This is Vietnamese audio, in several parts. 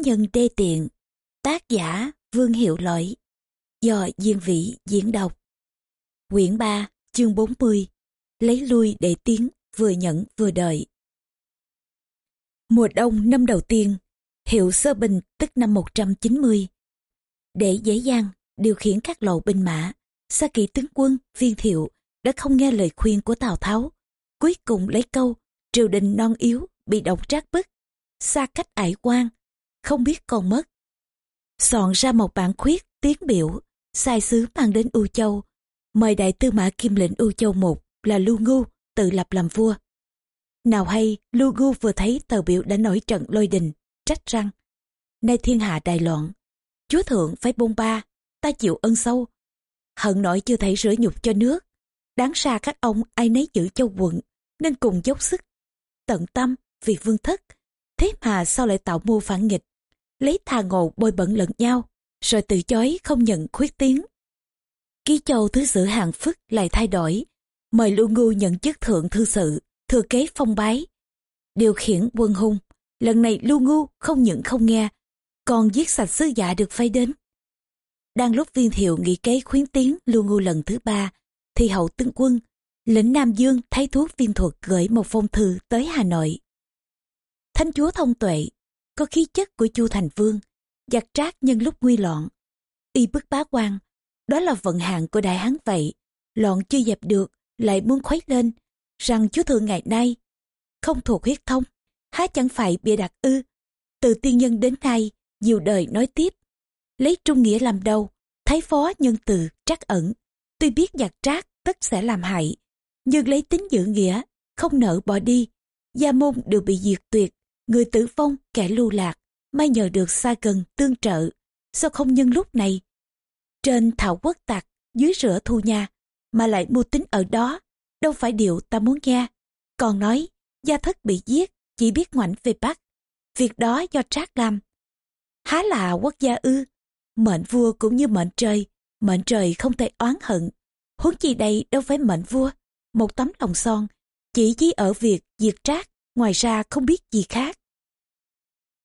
Ám nhân đê tiện, tác giả Vương Hiệu Lỗi, do Diên Vĩ diễn đọc. Quyển 3, chương 40, lấy lui để tiến, vừa nhận vừa đợi. Mùa đông năm đầu tiên, hiệu sơ bình tức năm 190. Để dễ dàng điều khiển các lộ binh mã, Sa kỵ tướng quân viên thiệu đã không nghe lời khuyên của Tào Tháo. Cuối cùng lấy câu, triều đình non yếu, bị động trác bức, xa cách ải quan, không biết còn mất. Soạn ra một bản khuyết tiến biểu, sai sứ mang đến U Châu, mời đại tư mã kim lệnh U Châu một là Lưu Ngu tự lập làm vua. Nào hay, Lưu Ngu vừa thấy tờ biểu đã nổi trận lôi đình, trách răng. Nay thiên hạ đại loạn, chúa thượng phải bôn ba, ta chịu ân sâu. Hận nổi chưa thể rửa nhục cho nước. Đáng ra các ông ai nấy giữ châu quận, nên cùng dốc sức. Tận tâm, vì vương thất. Thế mà sao lại tạo mưu phản nghịch, lấy thà ngộ bôi bẩn lẫn nhau, rồi từ chối không nhận khuyết tiếng. Ký châu thứ sử hạng phức lại thay đổi, mời Lưu Ngu nhận chức thượng thư sự, thừa kế phong bái. Điều khiển quân hung, lần này Lưu Ngu không những không nghe, còn giết sạch sứ giả được phái đến. Đang lúc viên thiệu nghĩ kế khuyến tiến Lưu Ngu lần thứ ba, thì hậu tướng quân, lĩnh Nam Dương thái thuốc viên thuật gửi một phong thư tới Hà Nội. Thánh chúa thông tuệ, có khí chất của Chu Thành Vương, giặc trác nhân lúc nguy loạn. Y bức bá quan, đó là vận hạn của đại hán vậy, loạn chưa dẹp được, lại muốn khuấy lên, rằng chúa thượng ngày nay không thuộc huyết thông, há chẳng phải bịa đặt ư. Từ tiên nhân đến nay, nhiều đời nói tiếp, lấy trung nghĩa làm đầu, thái phó nhân từ trắc ẩn. Tuy biết giặc trác tất sẽ làm hại, nhưng lấy tính giữ nghĩa, không nợ bỏ đi. Gia môn đều bị diệt tuyệt, người tử vong, kẻ lưu lạc, may nhờ được xa gần tương trợ. Sao không nhân lúc này? Trên thảo quốc tạc, dưới rửa thu nha, mà lại mưu tính ở đó, đâu phải điều ta muốn nghe. Còn nói, gia thất bị giết, chỉ biết ngoảnh về Bắc. Việc đó do trác làm. Há là quốc gia ư? Mệnh vua cũng như mệnh trời, mệnh trời không thể oán hận. Huống chi đây đâu phải mệnh vua, một tấm lòng son, chỉ chỉ ở việc diệt trác, ngoài ra không biết gì khác.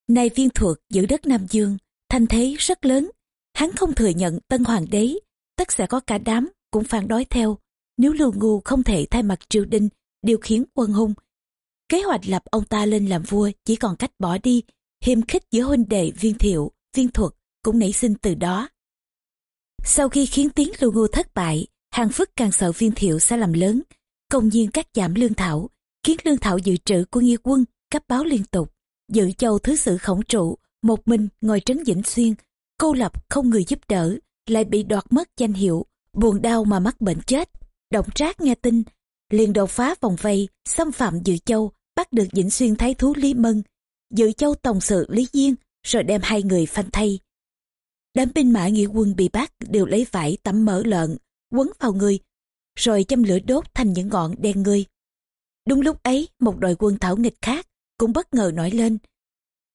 Nay viên thuật giữ đất Nam Dương, thanh thế rất lớn, hắn không thừa nhận tân hoàng đế, tất sẽ có cả đám cũng phản đối theo. Nếu lưu ngu không thể thay mặt triều đình, điều khiển quân hung, kế hoạch lập ông ta lên làm vua chỉ còn cách bỏ đi, hiềm khích giữa huynh đệ viên thiệu, viên thuật cũng nảy sinh từ đó. Sau khi khiến tiếng lưu ngu thất bại, hàng phức càng sợ viên thiệu sẽ làm lớn, công nhiên cắt giảm lương thảo, khiến lương thảo dự trữ của nghi quân cấp báo liên tục. Dự châu thứ sử khổng trụ, một mình ngồi trấn Vĩnh Xuyên, cô lập không người giúp đỡ, lại bị đoạt mất danh hiệu, buồn đau mà mắc bệnh chết. Động trác nghe tin, liền đột phá vòng vây, xâm phạm Dự Châu, bắt được Vĩnh Xuyên Thái Thú Lý Mân, Dự Châu Tổng sự Lý Diên, rồi đem hai người phanh thay. Đám binh mã nghĩa quân bị bắt đều lấy vải tắm mỡ lợn, quấn vào người, rồi châm lửa đốt thành những ngọn đen người. Đúng lúc ấy, một đội quân thảo nghịch khác cũng bất ngờ nổi lên.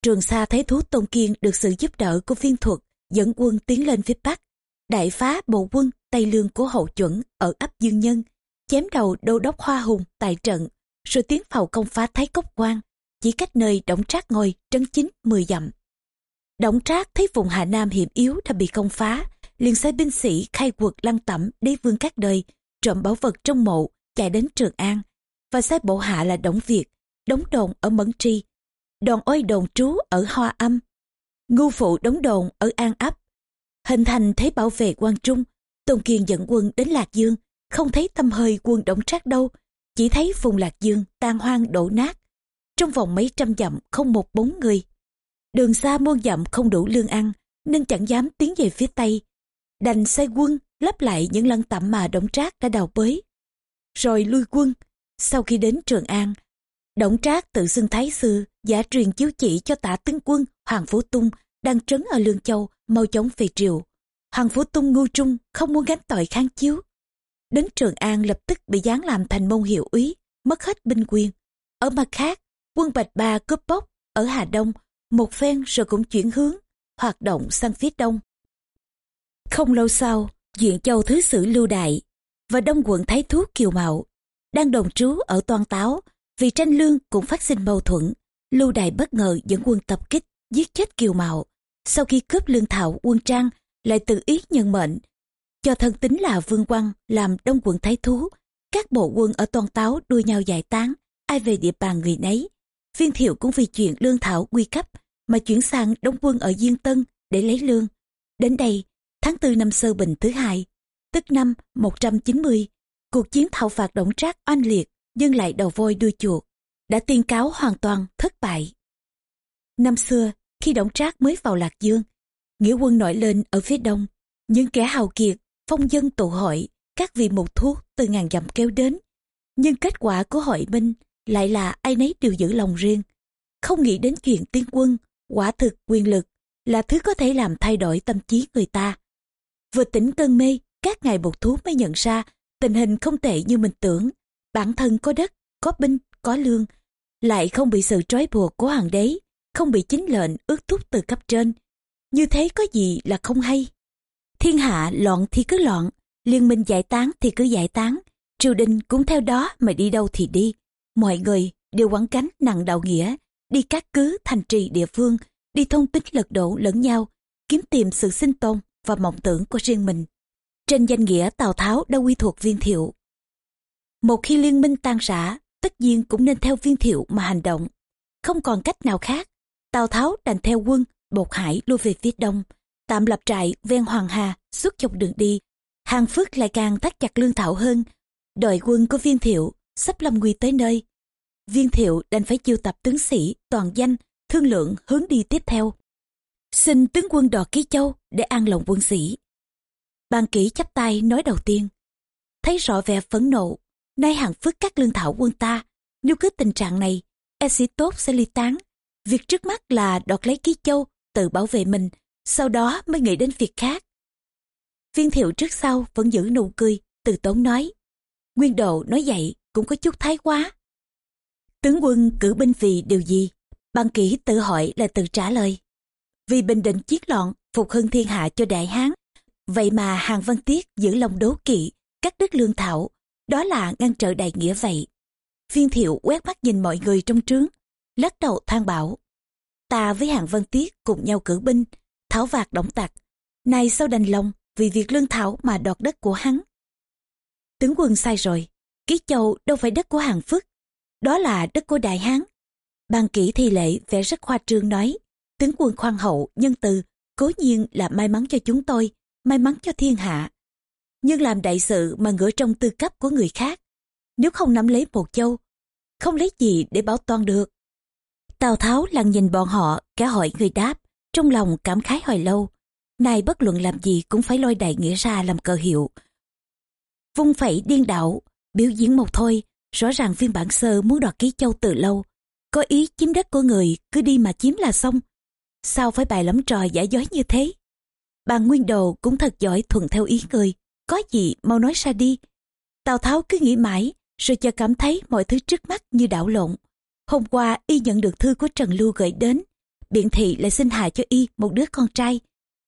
Trường Sa thấy thú Tôn Kiên được sự giúp đỡ của viên thuật dẫn quân tiến lên phía Bắc, đại phá bộ quân Tây Lương của hậu chuẩn ở ấp Dương Nhân, chém đầu đô đốc Hoa Hùng tại trận, rồi tiến vào công phá Thái Cốc Quan, chỉ cách nơi Đổng Trác ngồi trấn chính 10 dặm. Đổng Trác thấy vùng Hà Nam hiểm yếu đã bị công phá, liền sai binh sĩ khai quật lăng tẩm đế vương các đời, trộm bảo vật trong mộ, chạy đến Trường An, và sai bộ hạ là Đổng Việt, đóng đồn ở Mẫn Tri, đòn ôi đồn trú ở Hoa Âm, ngu phụ đóng đồn ở An Ấp, hình thành thế bảo vệ quan trung. Tôn Kiên dẫn quân đến Lạc Dương, không thấy tâm hơi quân động trác đâu, chỉ thấy vùng Lạc Dương tan hoang đổ nát. Trong vòng mấy trăm dặm không một bốn người. Đường xa muôn dặm không đủ lương ăn, nên chẳng dám tiến về phía Tây. Đành xây quân lấp lại những lăng tạm mà động trác đã đào bới. Rồi lui quân, sau khi đến Trường An, Động Trác tự xưng thái sư, giả truyền chiếu chỉ cho tả tướng quân Hoàng Phú Tung đang trấn ở Lương Châu, mau chóng về triều. Hoàng Phú Tung ngu trung, không muốn gánh tội kháng chiếu. Đến Trường An lập tức bị giáng làm thành môn hiệu úy, mất hết binh quyền. Ở mặt khác, quân Bạch Ba cướp bóc ở Hà Đông, một phen rồi cũng chuyển hướng, hoạt động sang phía đông. Không lâu sau, Duyện Châu Thứ sử Lưu Đại và Đông quận Thái Thú Kiều Mạo đang đồng trú ở Toan Táo vì tranh lương cũng phát sinh mâu thuẫn. Lưu đài bất ngờ dẫn quân tập kích, giết chết kiều mạo. Sau khi cướp lương thảo, quân trang lại tự ý nhận mệnh. Cho thân tính là vương quang làm đông quận thái thú, các bộ quân ở toàn táo đua nhau giải tán. Ai về địa bàn người nấy. Viên thiệu cũng vì chuyện lương thảo nguy cấp mà chuyển sang đóng quân ở diên tân để lấy lương. Đến đây, tháng 4 năm sơ bình thứ hai, tức năm 190 cuộc chiến thảo phạt động trác oanh liệt nhưng lại đầu voi đuôi chuột, đã tiên cáo hoàn toàn thất bại. Năm xưa, khi đổng trác mới vào lạc dương, nghĩa quân nổi lên ở phía đông, những kẻ hào kiệt, phong dân tụ hội, các vị mục thuốc từ ngàn dặm kéo đến. Nhưng kết quả của hội binh lại là ai nấy đều giữ lòng riêng, không nghĩ đến chuyện tiên quân, quả thực quyền lực là thứ có thể làm thay đổi tâm trí người ta. Vừa tỉnh cơn mê, các ngài bột thú mới nhận ra tình hình không tệ như mình tưởng bản thân có đất, có binh, có lương, lại không bị sự trói buộc của hoàng đế, không bị chính lệnh ước thúc từ cấp trên. Như thế có gì là không hay? Thiên hạ loạn thì cứ loạn, liên minh giải tán thì cứ giải tán, triều đình cũng theo đó mà đi đâu thì đi. Mọi người đều quẳng cánh nặng đạo nghĩa, đi cát cứ thành trì địa phương, đi thông tính lật đổ lẫn nhau, kiếm tìm sự sinh tồn và mộng tưởng của riêng mình. Trên danh nghĩa tào tháo đã quy thuộc viên thiệu một khi liên minh tan rã, tất nhiên cũng nên theo viên thiệu mà hành động. Không còn cách nào khác. Tào tháo đành theo quân, bột hải lui về phía đông. Tạm lập trại ven hoàng hà, suốt dọc đường đi. Hàng phước lại càng thắt chặt lương thảo hơn. Đội quân của viên thiệu sắp lâm nguy tới nơi. Viên thiệu đành phải chiêu tập tướng sĩ, toàn danh, thương lượng hướng đi tiếp theo. Xin tướng quân đò ký châu để an lòng quân sĩ. Bàn kỹ chắp tay nói đầu tiên. Thấy rõ vẻ phẫn nộ nay hàng phức các lương thảo quân ta. Nếu cứ tình trạng này e sĩ tốt sẽ ly tán. Việc trước mắt là đoạt lấy ký châu, tự bảo vệ mình, sau đó mới nghĩ đến việc khác. Viên thiệu trước sau vẫn giữ nụ cười, từ tốn nói. Nguyên độ nói vậy cũng có chút thái quá. Tướng quân cử binh vì điều gì? Bằng kỹ tự hỏi là tự trả lời. Vì bình định chiến loạn, phục hưng thiên hạ cho đại hán. Vậy mà hàng văn tiết giữ lòng đố kỵ, cắt đứt lương thảo đó là ngăn trở đại nghĩa vậy. Viên thiệu quét mắt nhìn mọi người trong trướng lắc đầu than bảo ta với hàng văn tiết cùng nhau cử binh thảo vạc động tặc. Nay sao đành lòng vì việc lương thảo mà đoạt đất của hắn? Tướng quân sai rồi ký châu đâu phải đất của hàng Phức, đó là đất của đại hán. Ban kỹ thi lễ vẽ rất khoa trương nói tướng quân khoan hậu nhân từ cố nhiên là may mắn cho chúng tôi may mắn cho thiên hạ nhưng làm đại sự mà ngửa trong tư cấp của người khác. Nếu không nắm lấy một châu, không lấy gì để bảo toàn được. Tào tháo lặng nhìn bọn họ kẻ hỏi người đáp, trong lòng cảm khái hồi lâu. Nay bất luận làm gì cũng phải lôi đại nghĩa ra làm cờ hiệu. Vung phẩy điên đảo, biểu diễn một thôi, rõ ràng phiên bản sơ muốn đoạt ký châu từ lâu. Có ý chiếm đất của người, cứ đi mà chiếm là xong. Sao phải bài lắm trò giả dối như thế? Bàn nguyên đồ cũng thật giỏi thuận theo ý người có gì mau nói ra đi. Tào tháo cứ nghĩ mãi, rồi cho cảm thấy mọi thứ trước mắt như đảo lộn. Hôm qua y nhận được thư của trần lưu gửi đến. Biện thị lại xin hạ cho y một đứa con trai.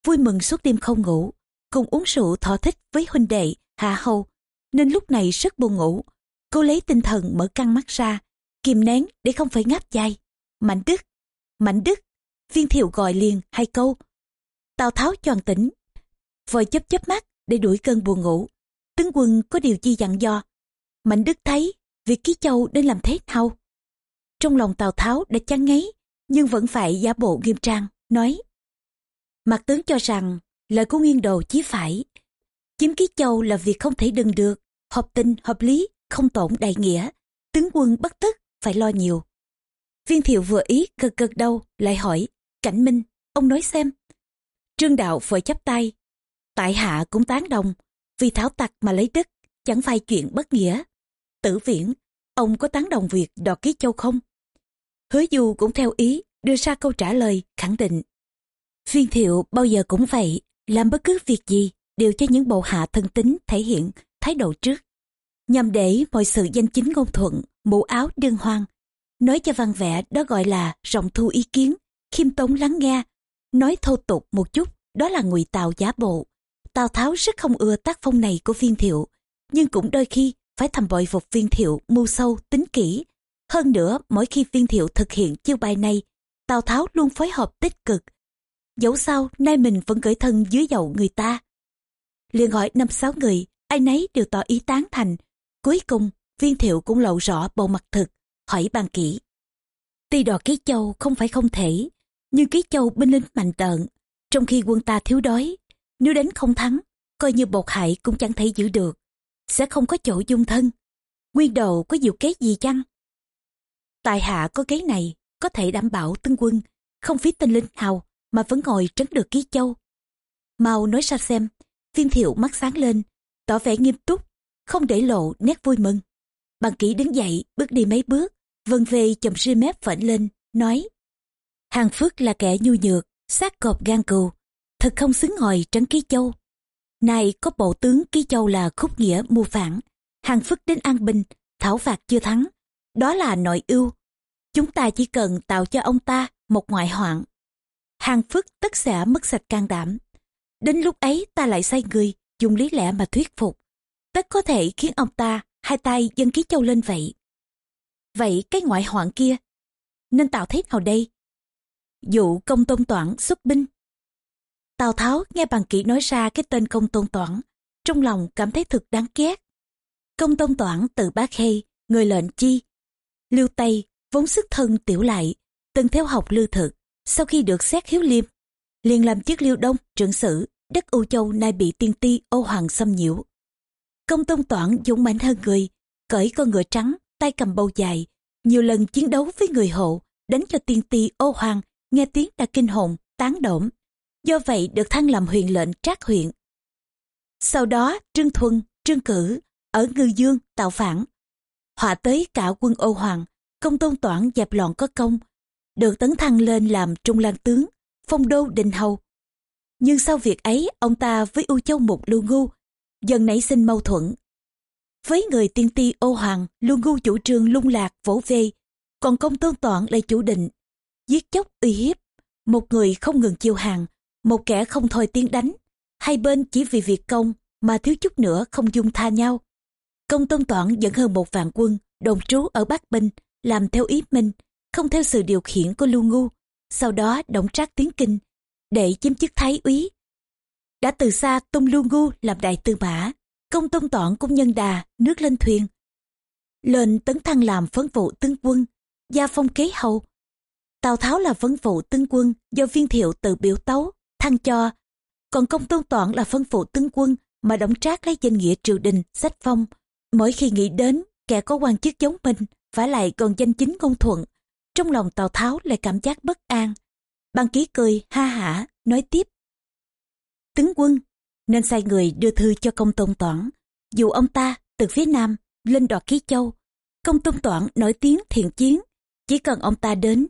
Vui mừng suốt đêm không ngủ, cùng uống rượu thỏa thích với huynh đệ, hạ hầu. Nên lúc này rất buồn ngủ. Cô lấy tinh thần mở căng mắt ra, kìm nén để không phải ngáp dài. Mạnh đức mạnh đức, viên thiệu gọi liền hai câu. Tào tháo tròn tỉnh, vội chớp chớp mắt để đuổi cơn buồn ngủ. Tướng quân có điều chi dặn dò. Mạnh đức thấy, việc ký châu nên làm thế nào? Trong lòng tào tháo đã chán ngấy, nhưng vẫn phải giả bộ nghiêm trang, nói. Mặt tướng cho rằng, lời của nguyên đồ chí phải. Chiếm ký châu là việc không thể đừng được, hợp tình, hợp lý, không tổn đại nghĩa. Tướng quân bất tức, phải lo nhiều. Viên thiệu vừa ý, gật gật đầu, lại hỏi, cảnh minh, ông nói xem. Trương đạo vội chấp tay tại hạ cũng tán đồng, vì thảo tặc mà lấy đất chẳng phải chuyện bất nghĩa. Tử viễn, ông có tán đồng việc đoạt ký châu không? Hứa du cũng theo ý, đưa ra câu trả lời, khẳng định. Viên thiệu bao giờ cũng vậy, làm bất cứ việc gì, đều cho những bộ hạ thân tính thể hiện thái độ trước. Nhằm để mọi sự danh chính ngôn thuận, mũ áo đương hoang, nói cho văn vẽ đó gọi là rộng thu ý kiến, khiêm tốn lắng nghe, nói thô tục một chút, đó là ngụy tạo giả bộ tào tháo rất không ưa tác phong này của viên thiệu nhưng cũng đôi khi phải thầm bội phục viên thiệu mưu sâu tính kỹ hơn nữa mỗi khi viên thiệu thực hiện chiêu bài này Tào Tháo luôn phối hợp tích cực. Dẫu sao, nay mình vẫn gửi thân dưới dầu người ta. liền hỏi năm sáu người, ai nấy đều tỏ ý tán thành. Cuối cùng, viên thiệu cũng lộ rõ bộ mặt thực, hỏi bàn kỹ. Tuy đò ký châu không phải không thể, nhưng ký châu binh lính mạnh tợn, trong khi quân ta thiếu đói. Nếu đánh không thắng, coi như bột hại cũng chẳng thể giữ được. Sẽ không có chỗ dung thân. Nguyên đầu có diệu kế gì chăng? Tại hạ có kế này, có thể đảm bảo tướng quân, không phí tên lính hào mà vẫn ngồi trấn được ký châu. Mau nói ra xem, viên thiệu mắt sáng lên, tỏ vẻ nghiêm túc, không để lộ nét vui mừng. Bằng kỹ đứng dậy, bước đi mấy bước, vân về chồng ri mép phẫn lên, nói Hàng Phước là kẻ nhu nhược, sát cọp gan cừu, thật không xứng ngồi trấn ký châu. Này có bộ tướng ký châu là khúc nghĩa mưu phản, Hàng Phước đến an bình, thảo phạt chưa thắng, đó là nội ưu. Chúng ta chỉ cần tạo cho ông ta một ngoại hoạn. Hàng Phước tất sẽ mất sạch can đảm. Đến lúc ấy ta lại sai người dùng lý lẽ mà thuyết phục. Tất có thể khiến ông ta hai tay dân ký châu lên vậy. Vậy cái ngoại hoạn kia, nên tạo thế nào đây? Dụ công tôn toản xuất binh. Tào Tháo nghe bằng kỹ nói ra cái tên công tôn toản, trong lòng cảm thấy thực đáng ghét. Công tôn toản từ bá khê, người lệnh chi. Lưu Tây, vốn sức thân tiểu lại, từng theo học lưu thực, sau khi được xét hiếu liêm, liền làm chức liêu đông, trưởng sử, đất U Châu nay bị tiên ti ô hoàng xâm nhiễu. Công tôn toản dũng mãnh hơn người, cởi con ngựa trắng, tay cầm bầu dài, nhiều lần chiến đấu với người hộ, đánh cho tiên ti ô hoàng, nghe tiếng đã kinh hồn, tán đổm. Do vậy được thăng làm huyện lệnh trác huyện. Sau đó Trương Thuân, Trương Cử, ở Ngư Dương tạo phản. Họa tới cả quân ô hoàng, công tôn toản dẹp loạn có công, được tấn thăng lên làm trung lang tướng, phong đô đình hầu. Nhưng sau việc ấy, ông ta với U Châu Mục Lưu Ngu dần nảy sinh mâu thuẫn. Với người tiên ti ô hoàng, Lưu Ngu chủ trương lung lạc vỗ về, còn công tôn toản lại chủ định, giết chóc uy hiếp, một người không ngừng chiêu hàng, một kẻ không thôi tiếng đánh, hai bên chỉ vì việc công mà thiếu chút nữa không dung tha nhau. Công tôn toản dẫn hơn một vạn quân, đồn trú ở Bắc Binh, làm theo ý mình, không theo sự điều khiển của Lưu Ngu, sau đó động trác tiến kinh, để chiếm chức thái úy. Đã từ xa tung Lưu Ngu làm đại tư mã, công tôn toản cũng nhân đà, nước lên thuyền. Lên tấn thăng làm phấn vụ tướng quân, gia phong kế hầu. Tào Tháo là phấn vụ tướng quân do viên thiệu tự biểu tấu, thăng cho. Còn công tôn toản là phân phụ tướng quân mà đóng trác lấy danh nghĩa triều đình, sách phong. Mỗi khi nghĩ đến kẻ có quan chức giống mình, phải lại còn danh chính ngôn thuận. Trong lòng Tào Tháo lại cảm giác bất an. Ban ký cười, ha hả, nói tiếp. Tướng quân, nên sai người đưa thư cho công tôn toản. Dù ông ta từ phía nam lên đoạt ký châu, công tôn toản nổi tiếng thiện chiến, chỉ cần ông ta đến.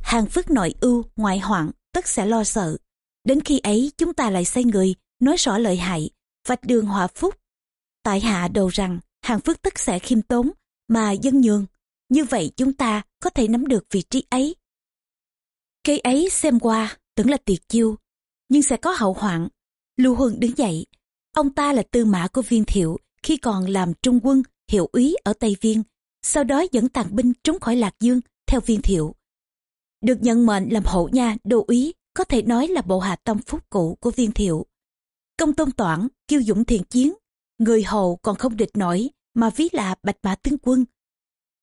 Hàng phước nội ưu, ngoại hoạn, tất sẽ lo sợ. Đến khi ấy chúng ta lại xây người, nói rõ lợi hại, vạch đường hòa phúc. Tại hạ đầu rằng, hàng phước tất sẽ khiêm tốn, mà dân nhường. Như vậy chúng ta có thể nắm được vị trí ấy. Cây ấy xem qua, tưởng là tiệt chiêu, nhưng sẽ có hậu hoạn. Lưu Huân đứng dậy. Ông ta là tư mã của viên thiệu khi còn làm trung quân, hiệu úy ở Tây Viên, sau đó dẫn tàn binh trốn khỏi Lạc Dương theo viên thiệu. Được nhận mệnh làm hậu nha đô úy, có thể nói là bộ hạ tâm phúc cũ của viên thiệu. Công tôn toản, kiêu dũng thiện chiến, người hầu còn không địch nổi, mà ví là bạch mã tướng quân.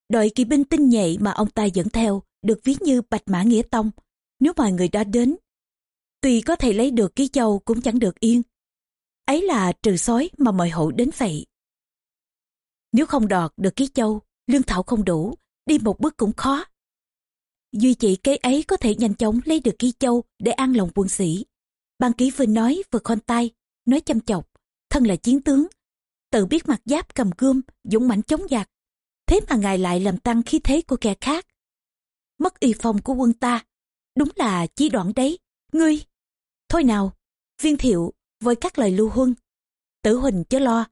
Đội kỵ binh tinh nhạy mà ông ta dẫn theo được ví như bạch mã nghĩa tông. Nếu mà người đó đến, tuy có thể lấy được ký châu cũng chẳng được yên. Ấy là trừ sói mà mời hậu đến vậy. Nếu không đọt được ký châu, lương thảo không đủ, đi một bước cũng khó. Duy chỉ cái ấy có thể nhanh chóng lấy được ký châu để an lòng quân sĩ. Ban ký vừa nói vừa khoanh tay, nói chăm chọc, thân là chiến tướng, tự biết mặt giáp cầm gươm, dũng mãnh chống giặc. Thế mà ngài lại làm tăng khí thế của kẻ khác. Mất y phong của quân ta, đúng là chí đoạn đấy, ngươi. Thôi nào, viên thiệu, với các lời lưu huân. Tử huỳnh chớ lo.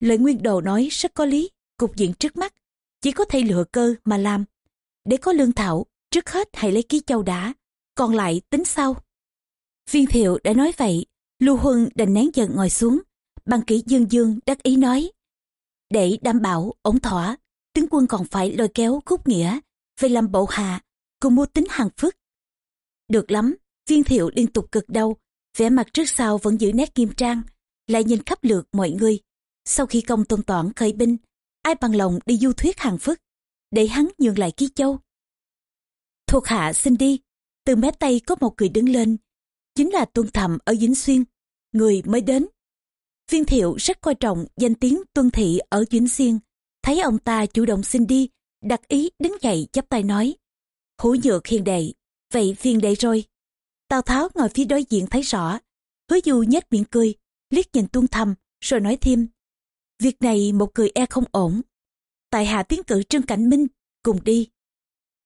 Lời nguyên đồ nói rất có lý, cục diện trước mắt, chỉ có thể lựa cơ mà làm. Để có lương thảo, trước hết hãy lấy ký châu đã, còn lại tính sau. Viên thiệu đã nói vậy, Lưu Huân đành nén giận ngồi xuống, bằng kỹ dương dương đắc ý nói. Để đảm bảo ổn thỏa, tướng quân còn phải lôi kéo khúc nghĩa về làm bộ hạ. cùng mua tính hàng phức. Được lắm, viên thiệu liên tục cực đau vẻ mặt trước sau vẫn giữ nét nghiêm trang, lại nhìn khắp lượt mọi người. Sau khi công tôn toản khởi binh, ai bằng lòng đi du thuyết hàng phức, để hắn nhường lại ký châu. Thuộc hạ xin đi, từ mé tay có một người đứng lên, chính là tuân thầm ở Dính Xuyên, người mới đến. Viên thiệu rất coi trọng danh tiếng tuân thị ở Dính Xuyên, thấy ông ta chủ động xin đi, đặt ý đứng dậy chắp tay nói. Hữu nhược hiền đệ, vậy phiền đệ rồi. Tào Tháo ngồi phía đối diện thấy rõ, hứa du nhếch miệng cười, liếc nhìn tuân thầm, rồi nói thêm. Việc này một người e không ổn. Tại hạ tiến cử Trương Cảnh Minh, cùng đi.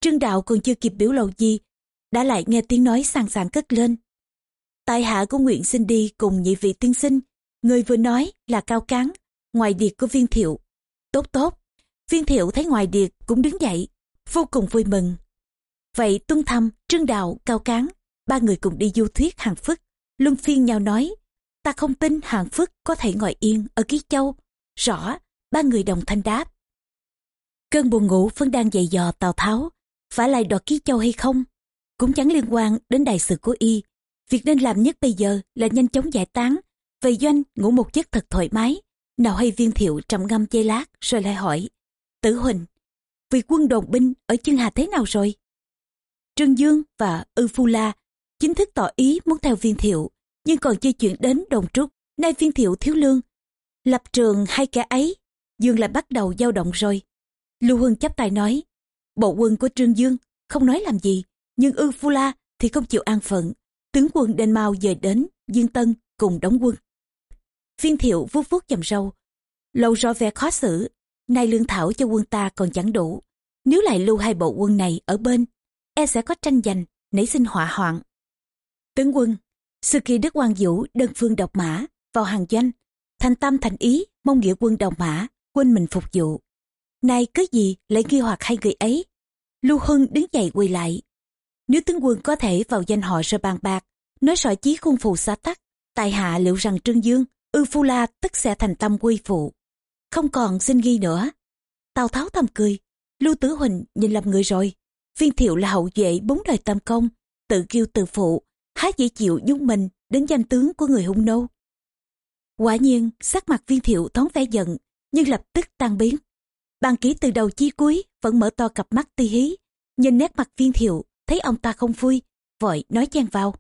Trương Đạo còn chưa kịp biểu lộ gì, đã lại nghe tiếng nói sàng sàng cất lên. Tại hạ của nguyện xin đi cùng nhị vị tiên sinh, người vừa nói là cao cán, ngoài điệt của viên thiệu. Tốt tốt, viên thiệu thấy ngoài điệt cũng đứng dậy, vô cùng vui mừng. Vậy tuân thâm, trương đạo, cao cán, ba người cùng đi du thuyết hàng phức, luân phiên nhau nói, ta không tin hàng phức có thể ngồi yên ở ký châu. Rõ, ba người đồng thanh đáp. Cơn buồn ngủ vẫn đang dày dò Tào Tháo, phải lại đoạt ký châu hay không? Cũng chẳng liên quan đến đại sự của y. Việc nên làm nhất bây giờ là nhanh chóng giải tán, về doanh ngủ một giấc thật thoải mái. Nào hay viên thiệu trầm ngâm chây lát rồi lại hỏi. Tử Huỳnh, vì quân đồn binh ở chân Hà thế nào rồi? Trương Dương và Ư Phu La chính thức tỏ ý muốn theo viên thiệu, nhưng còn chưa chuyển đến đồng trúc. Nay viên thiệu thiếu lương. Lập trường hai kẻ ấy, Dương lại bắt đầu dao động rồi. Lưu Huân chấp tay nói, bộ quân của Trương Dương không nói làm gì, nhưng Ư Phu La thì không chịu an phận. Tướng quân đền mau dời đến, Dương Tân cùng đóng quân. Viên thiệu vuốt vuốt chầm râu, lâu rõ vẻ khó xử, nay lương thảo cho quân ta còn chẳng đủ. Nếu lại lưu hai bộ quân này ở bên, e sẽ có tranh giành, nảy sinh họa hoạn. Tướng quân, sư kỳ Đức Quang Vũ đơn phương độc mã vào hàng doanh, thành tâm thành ý mong nghĩa quân đồng mã, quên mình phục vụ. Nay cứ gì lại nghi hoặc hai người ấy. Lưu Hưng đứng dậy quỳ lại. Nếu tướng quân có thể vào danh họ rồi bàn bạc, nói sỏi chí khung phù xa tắc, tại hạ liệu rằng Trương Dương, ư phu la tức sẽ thành tâm quy phụ. Không còn xin ghi nữa. Tào Tháo thầm cười, Lưu tứ Huỳnh nhìn lầm người rồi. Viên thiệu là hậu duệ bốn đời tam công, tự kiêu tự phụ, há dễ chịu dung mình đến danh tướng của người hung nô. Quả nhiên, sắc mặt viên thiệu thoáng vẻ giận, nhưng lập tức tan biến. Bàn kỹ từ đầu chi cuối vẫn mở to cặp mắt ti hí, nhìn nét mặt viên thiệu, thấy ông ta không vui, vội nói chen vào.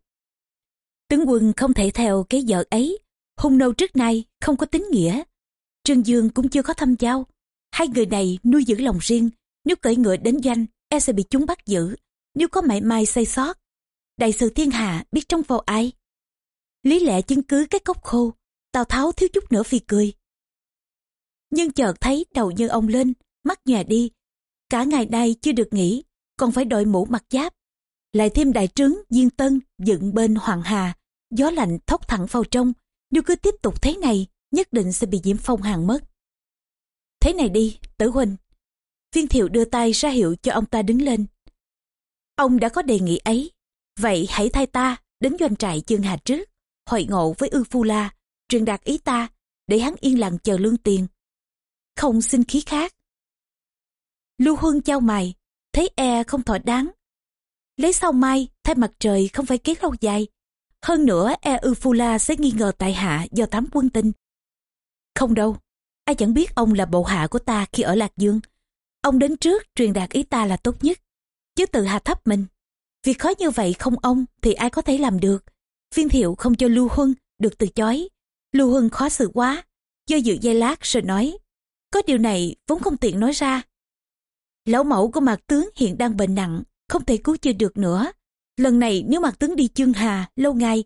Tướng quân không thể theo cái vợ ấy, hung nô trước nay không có tính nghĩa. Trương Dương cũng chưa có thâm giao. Hai người này nuôi giữ lòng riêng, nếu cởi ngựa đến doanh, e sẽ bị chúng bắt giữ. Nếu có mảy may say sót, đại sự thiên hạ biết trong vào ai. Lý lẽ chứng cứ cái cốc khô, Tào Tháo thiếu chút nữa vì cười. Nhưng chợt thấy đầu như ông lên, mắt nhòe đi. Cả ngày nay chưa được nghỉ, còn phải đội mũ mặt giáp. Lại thêm đại trướng, diên tân, dựng bên Hoàng Hà, gió lạnh thốc thẳng vào trong. Nếu cứ tiếp tục thế này, nhất định sẽ bị nhiễm phong hàng mất. Thế này đi, tử huynh. Viên thiệu đưa tay ra hiệu cho ông ta đứng lên. Ông đã có đề nghị ấy, vậy hãy thay ta đến doanh trại chương hà trước, hội ngộ với ư phu la, truyền đạt ý ta, để hắn yên lặng chờ lương tiền. Không xin khí khác. Lưu Huân trao mày, thấy e không thỏa đáng. Lấy sau mai, thay mặt trời không phải kế lâu dài. Hơn nữa e ư phu la sẽ nghi ngờ tại hạ do tám quân tinh. Không đâu, ai chẳng biết ông là bộ hạ của ta khi ở Lạc Dương. Ông đến trước truyền đạt ý ta là tốt nhất, chứ tự hạ thấp mình. Việc khó như vậy không ông thì ai có thể làm được. Viên thiệu không cho Lưu Huân được từ chối. Lưu Huân khó xử quá, do dự dây lát rồi nói, có điều này vốn không tiện nói ra. Lão mẫu của mặt tướng hiện đang bệnh nặng, không thể cứu chữa được nữa. Lần này nếu mặt tướng đi chương hà lâu ngày,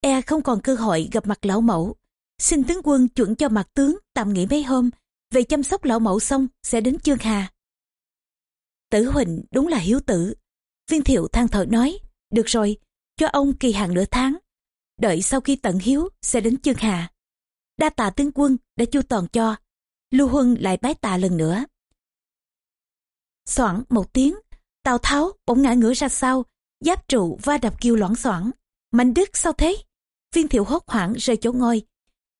e không còn cơ hội gặp mặt lão mẫu. Xin tướng quân chuẩn cho mặt tướng tạm nghỉ mấy hôm, về chăm sóc lão mẫu xong sẽ đến chương hà. Tử Huỳnh đúng là hiếu tử. Viên thiệu than thở nói, được rồi, cho ông kỳ hạn nửa tháng. Đợi sau khi tận hiếu sẽ đến chương hà. Đa tạ tướng quân đã chu toàn cho. Lưu Huân lại bái tạ lần nữa. Soảng một tiếng, Tào Tháo bỗng ngã ngửa ra sau, giáp trụ va đập kêu loãng xoảng. Mạnh Đức sao thế? Viên thiệu hốt hoảng rơi chỗ ngôi.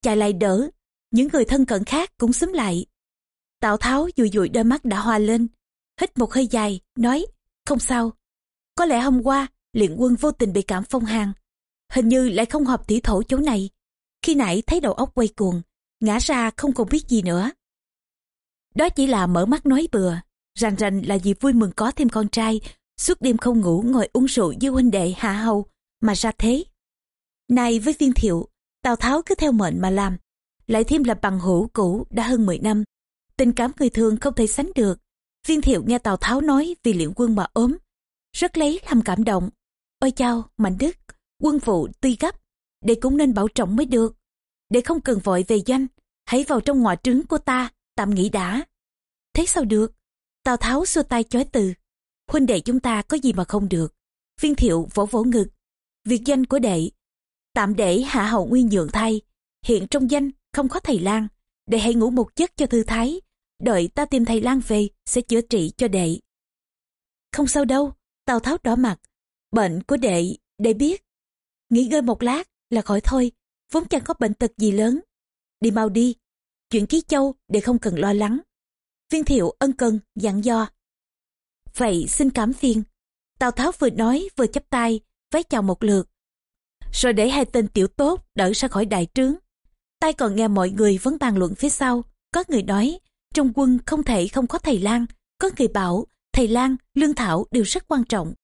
Chạy lại đỡ, những người thân cận khác cũng xúm lại. Tào Tháo dùi dùi đôi mắt đã hoa lên, hít một hơi dài, nói, không sao, có lẽ hôm qua luyện quân vô tình bị cảm phong hàn hình như lại không hợp thủy thổ chỗ này khi nãy thấy đầu óc quay cuồng ngã ra không còn biết gì nữa đó chỉ là mở mắt nói bừa. Rành rành là vì vui mừng có thêm con trai suốt đêm không ngủ ngồi uống rượu với huynh đệ hạ hầu mà ra thế. Nay với viên thiệu tào tháo cứ theo mệnh mà làm lại thêm là bằng hữu cũ đã hơn 10 năm. Tình cảm người thường không thể sánh được. Viên thiệu nghe tào tháo nói vì luyện quân mà ốm rất lấy làm cảm động. Ôi chao mạnh đức quân vụ tuy gấp để cũng nên bảo trọng mới được. Để không cần vội về danh, hãy vào trong ngọa trướng của ta tạm nghĩ đã. Thế sao được? Tào tháo xua tay chối từ. Huynh đệ chúng ta có gì mà không được? Viên thiệu vỗ vỗ ngực. Việc danh của đệ. Tạm để hạ hậu nguyên nhượng thay. Hiện trong danh không có thầy lang đệ hãy ngủ một giấc cho thư thái. Đợi ta tìm thầy lang về, sẽ chữa trị cho đệ. Không sao đâu. Tào tháo đỏ mặt. Bệnh của đệ đệ biết. Nghỉ ngơi một lát là khỏi thôi. Vốn chẳng có bệnh tật gì lớn. Đi mau đi chuyện ký châu để không cần lo lắng. Viên thiệu ân cần, dặn do vậy xin cảm phiền. Tào tháo vừa nói vừa chắp tay, vái chào một lượt. Rồi để hai tên tiểu tốt đỡ ra khỏi đại trướng. Tay còn nghe mọi người vẫn bàn luận phía sau. Có người nói, trong quân không thể không có thầy lang có người bảo, thầy lang lương thảo đều rất quan trọng.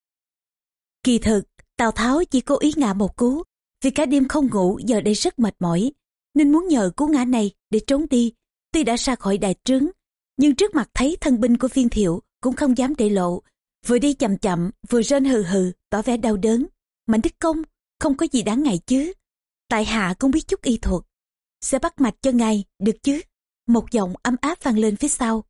Kỳ thực, tào tháo chỉ cố ý ngã một cú, vì cả đêm không ngủ giờ đây rất mệt mỏi nên muốn nhờ cú ngã này để trốn đi. Tuy đã ra khỏi đại trướng, nhưng trước mặt thấy thân binh của viên thiệu cũng không dám để lộ. Vừa đi chậm chậm, vừa rên hừ hừ, tỏ vẻ đau đớn. Mạnh đức công, không có gì đáng ngại chứ. Tại hạ cũng biết chút y thuật. Sẽ bắt mạch cho ngài, được chứ? Một giọng ấm áp vang lên phía sau.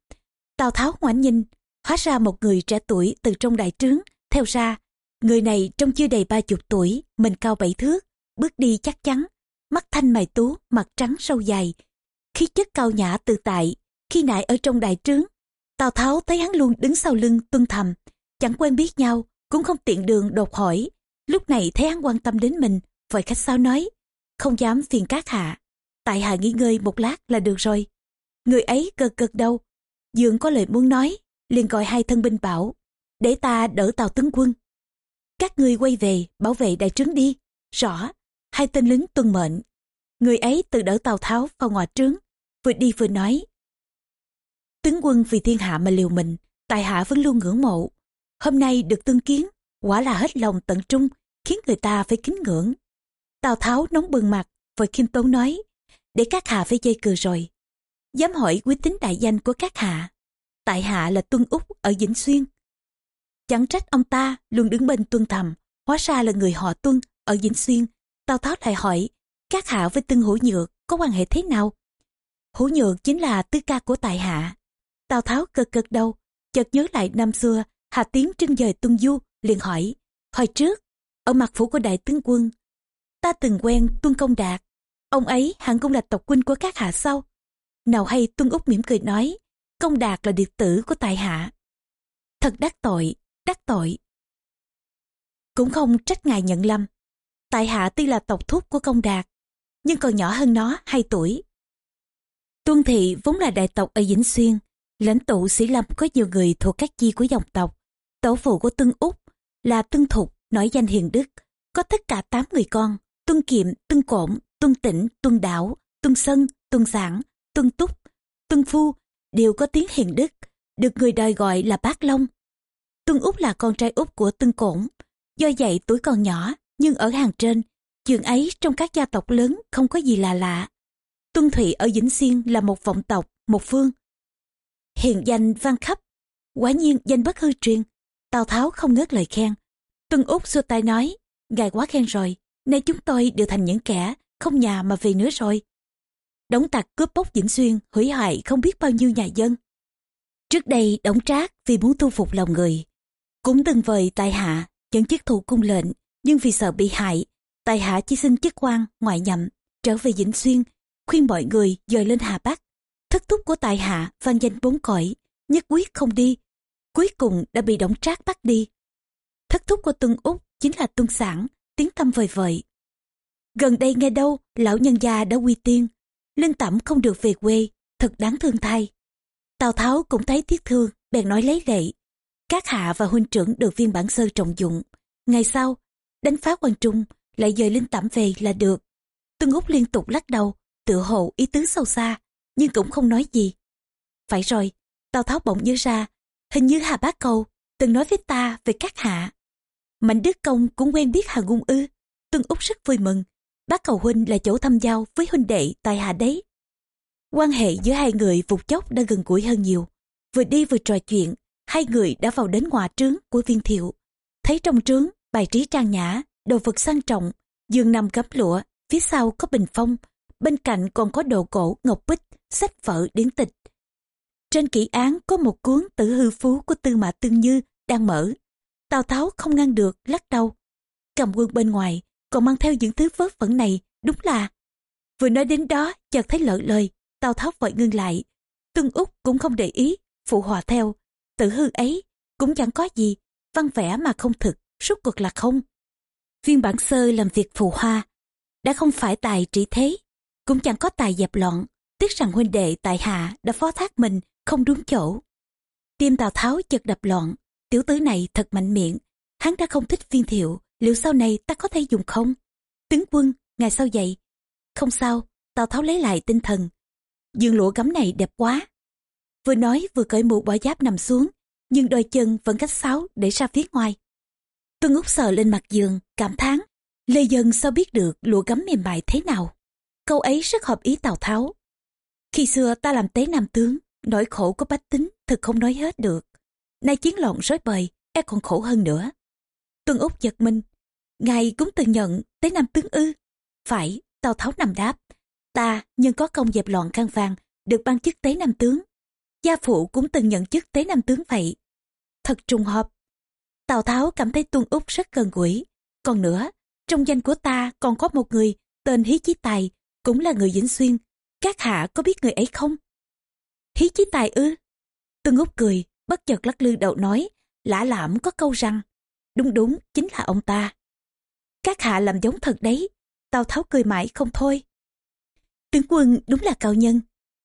Tào tháo ngoảnh nhìn, hóa ra một người trẻ tuổi từ trong đại trướng. Theo ra, người này trông chưa đầy ba chục tuổi, mình cao bảy thước, bước đi chắc chắn mắt thanh mày tú, mặt trắng sâu dài, khí chất cao nhã tự tại. Khi nãy ở trong đại trướng, tào tháo thấy hắn luôn đứng sau lưng tuân thầm, chẳng quen biết nhau, cũng không tiện đường đột hỏi. Lúc này thấy hắn quan tâm đến mình, vội khách sao nói, không dám phiền các hạ, tại hạ nghỉ ngơi một lát là được rồi. Người ấy gật gật đâu dường có lời muốn nói, liền gọi hai thân binh bảo, để ta đỡ tào tướng quân. Các ngươi quay về, bảo vệ đại trướng đi, rõ hai tên lính tuân mệnh. Người ấy tự đỡ tàu tháo vào ngoài trướng, vừa đi vừa nói. Tướng quân vì thiên hạ mà liều mình tài hạ vẫn luôn ngưỡng mộ. Hôm nay được tương kiến, quả là hết lòng tận trung, khiến người ta phải kính ngưỡng. Tào tháo nóng bừng mặt, vội khiêm tốn nói, để các hạ phải dây cừ rồi. Dám hỏi quý tính đại danh của các hạ. Tại hạ là tuân úc ở vĩnh xuyên. Chẳng trách ông ta luôn đứng bên tuân thầm, hóa ra là người họ tuân ở vĩnh xuyên tào tháo lại hỏi, các hạ với tương hữu nhược có quan hệ thế nào? Hữu nhược chính là tứ ca của tại hạ. Tào tháo cực cực đầu, chợt nhớ lại năm xưa, hà tiến trưng dời tuân du, liền hỏi, hồi trước, ở mặt phủ của đại tướng quân, ta từng quen tuân công đạt. Ông ấy hẳn cũng là tộc huynh của các hạ sau nào hay tuân úc mỉm cười nói, công đạt là điệt tử của tài hạ. Thật đắc tội đắc tội. Cũng không trách ngài nhận lầm tại hạ tuy là tộc thúc của công đạt nhưng còn nhỏ hơn nó 2 tuổi. Tuân thị vốn là đại tộc ở vĩnh xuyên, lãnh tụ sĩ lâm có nhiều người thuộc các chi của dòng tộc. Tổ phụ của tuân úc là tuân thục, nổi danh hiền đức, có tất cả 8 người con, tuân kiệm, tuân cổn, tuân tĩnh tuân đảo, tuân sân, tuân sản tuân túc, tuân phu đều có tiếng hiền đức, được người đời gọi là bác long. Tuân úc là con trai út của tuân cổn, do vậy tuổi còn nhỏ nhưng ở hàng trên chuyện ấy trong các gia tộc lớn không có gì là lạ. Tuân thụy ở vĩnh xuyên là một vọng tộc, một phương. Hiền danh vang khắp. Quả nhiên danh bất hư truyền, tào tháo không ngớt lời khen. Tuân úc xua tay nói, ngài quá khen rồi, nay chúng tôi đều thành những kẻ không nhà mà về nữa rồi. Đóng tặc cướp bóc vĩnh xuyên, hủy hoại không biết bao nhiêu nhà dân. Trước đây đóng trác vì muốn thu phục lòng người. Cũng từng vời tại hạ, dẫn chức thủ cung lệnh nhưng vì sợ bị hại tại hạ chỉ xin chức quan ngoại nhậm trở về vĩnh xuyên khuyên mọi người dời lên hà bắc. Thất thúc của tại hạ vang danh bốn cõi nhất quyết không đi cuối cùng đã bị đổng trác bắt đi. Thất thúc của tuân úc chính là tuân sản tiếng tâm vời vợi. Gần đây nghe đâu lão nhân gia đã quy tiên linh tẩm không được về quê thật đáng thương thay. Tào tháo cũng thấy tiếc thương bèn nói lấy lệ. Các hạ và huynh trưởng được viên bản sơ trọng dụng. Ngày sau, đánh phá quan trung, lại dời linh tẩm về là được. Tương Úc liên tục lắc đầu, tự hộ ý tứ sâu xa, nhưng cũng không nói gì. Phải rồi, Tào Tháo bỗng nhớ ra, hình như Hà Bá Cầu từng nói với ta về các hạ. Mạnh Đức Công cũng quen biết Hà Ngung ư. Tương Úc rất vui mừng. Bác cầu huynh là chỗ thăm giao với huynh đệ tại Hà đấy. Quan hệ giữa hai người vụt chốc đã gần gũi hơn nhiều. Vừa đi vừa trò chuyện, hai người đã vào đến ngoài trướng của viên thiệu. Thấy trong trướng, bài trí trang nhã, đồ vật sang trọng, giường nằm gấm lụa, phía sau có bình phong, bên cạnh còn có đồ cổ ngọc bích, sách vở điển tịch. Trên kỹ án có một cuốn tử hư phú của tư mã tương như đang mở. Tào Tháo không ngăn được, lắc đầu. Cầm quân bên ngoài, còn mang theo những thứ vớ vẩn này, đúng là. Vừa nói đến đó, chợt thấy lỡ lời, Tào Tháo vội ngưng lại. Tương Úc cũng không để ý, phụ hòa theo. Tử hư ấy, cũng chẳng có gì, văn vẽ mà không thực, rốt cuộc là không. Viên bản sơ làm việc phù hoa, đã không phải tài trị thế, cũng chẳng có tài dẹp loạn, tiếc rằng huynh đệ tại hạ đã phó thác mình không đúng chỗ. Tim Tào Tháo chợt đập loạn, tiểu tứ này thật mạnh miệng, hắn đã không thích viên thiệu, liệu sau này ta có thể dùng không? Tướng quân, ngày sau dậy. Không sao, Tào Tháo lấy lại tinh thần. Dương lụa gấm này đẹp quá. Vừa nói vừa cởi mũ bỏ giáp nằm xuống, nhưng đôi chân vẫn cách sáo để ra phía ngoài tôi Úc sờ lên mặt giường, cảm thán. Lê Dân sao biết được lụa gấm mềm mại thế nào? Câu ấy rất hợp ý Tào Tháo. Khi xưa ta làm tế nam tướng, nỗi khổ của bách tính thật không nói hết được. Nay chiến loạn rối bời, e còn khổ hơn nữa. Tuân Úc giật mình. Ngài cũng từng nhận tế nam tướng ư. Phải, Tào Tháo nằm đáp. Ta, nhưng có công dẹp loạn khăn vàng, được ban chức tế nam tướng. Gia phụ cũng từng nhận chức tế nam tướng vậy. Thật trùng hợp. Tào Tháo cảm thấy Tuân Úc rất gần gũi. Còn nữa, trong danh của ta còn có một người tên Hí Chí Tài, cũng là người Vĩnh Xuyên. Các hạ có biết người ấy không? Hí Chí Tài ư? Tuân Úc cười, bất chợt lắc lư đầu nói, lã lảm có câu rằng, đúng đúng, chính là ông ta. Các hạ làm giống thật đấy, Tào Tháo cười mãi không thôi. Tướng quân đúng là cao nhân,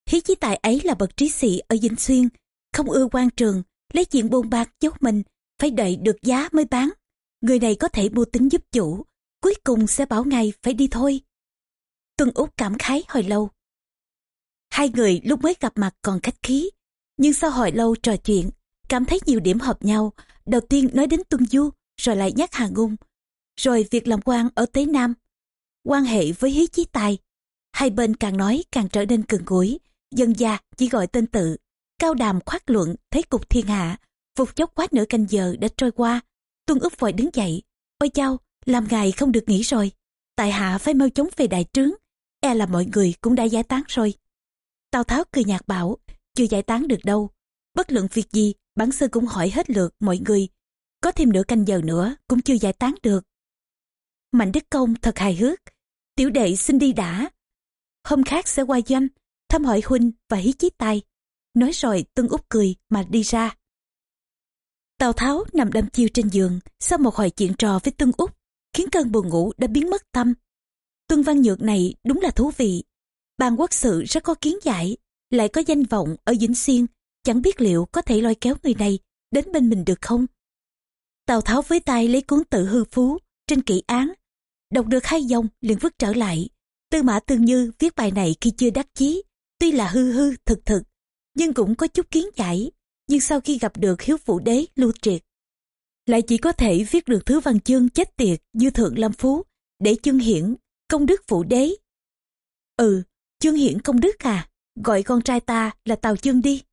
Hí chí tài ấy là bậc trí sĩ ở Vĩnh Xuyên, không ưa quan trường, lấy chuyện buôn bạc giấu mình, phải đợi được giá mới bán. Người này có thể mua tính giúp chủ, cuối cùng sẽ bảo ngài phải đi thôi. Tuân Úc cảm khái hồi lâu. Hai người lúc mới gặp mặt còn khách khí, nhưng sau hồi lâu trò chuyện, cảm thấy nhiều điểm hợp nhau. Đầu tiên nói đến Tuân Du, rồi lại nhắc Hà Ngung, rồi việc làm quan ở Tế Nam. Quan hệ với Hí Chí Tài, hai bên càng nói càng trở nên cường gũi, dân gia chỉ gọi tên tự cao đàm khoát luận thấy cục thiên hạ phục chốc quá nửa canh giờ đã trôi qua. Tuân ức vội đứng dậy. Ôi chao, làm ngài không được nghỉ rồi. Tại hạ phải mau chóng về đại trướng. E là mọi người cũng đã giải tán rồi. Tào tháo cười nhạt bảo, chưa giải tán được đâu. Bất luận việc gì, bản sư cũng hỏi hết lượt mọi người. Có thêm nửa canh giờ nữa cũng chưa giải tán được. Mạnh đức công thật hài hước. Tiểu đệ xin đi đã. Hôm khác sẽ qua doanh thăm hỏi huynh và hí chí tay nói rồi tuân úc cười mà đi ra tào tháo nằm đâm chiêu trên giường sau một hồi chuyện trò với tuân Úc, khiến cơn buồn ngủ đã biến mất tâm. Tuân văn nhược này đúng là thú vị. Ban quốc sự rất có kiến giải lại có danh vọng ở vĩnh xuyên chẳng biết liệu có thể lôi kéo người này đến bên mình được không? Tào tháo với tay lấy cuốn tự hư phú trên kỹ án đọc được hai dòng liền vứt trở lại. Tư mã tương như viết bài này khi chưa đắc chí tuy là hư hư thực thực nhưng cũng có chút kiến giải nhưng sau khi gặp được hiếu vũ đế, lưu triệt, lại chỉ có thể viết được thứ văn chương chết tiệt như thượng lâm phú, để chương hiển công đức vũ đế. Ừ chương hiển công đức à gọi con trai ta là tào chương đi.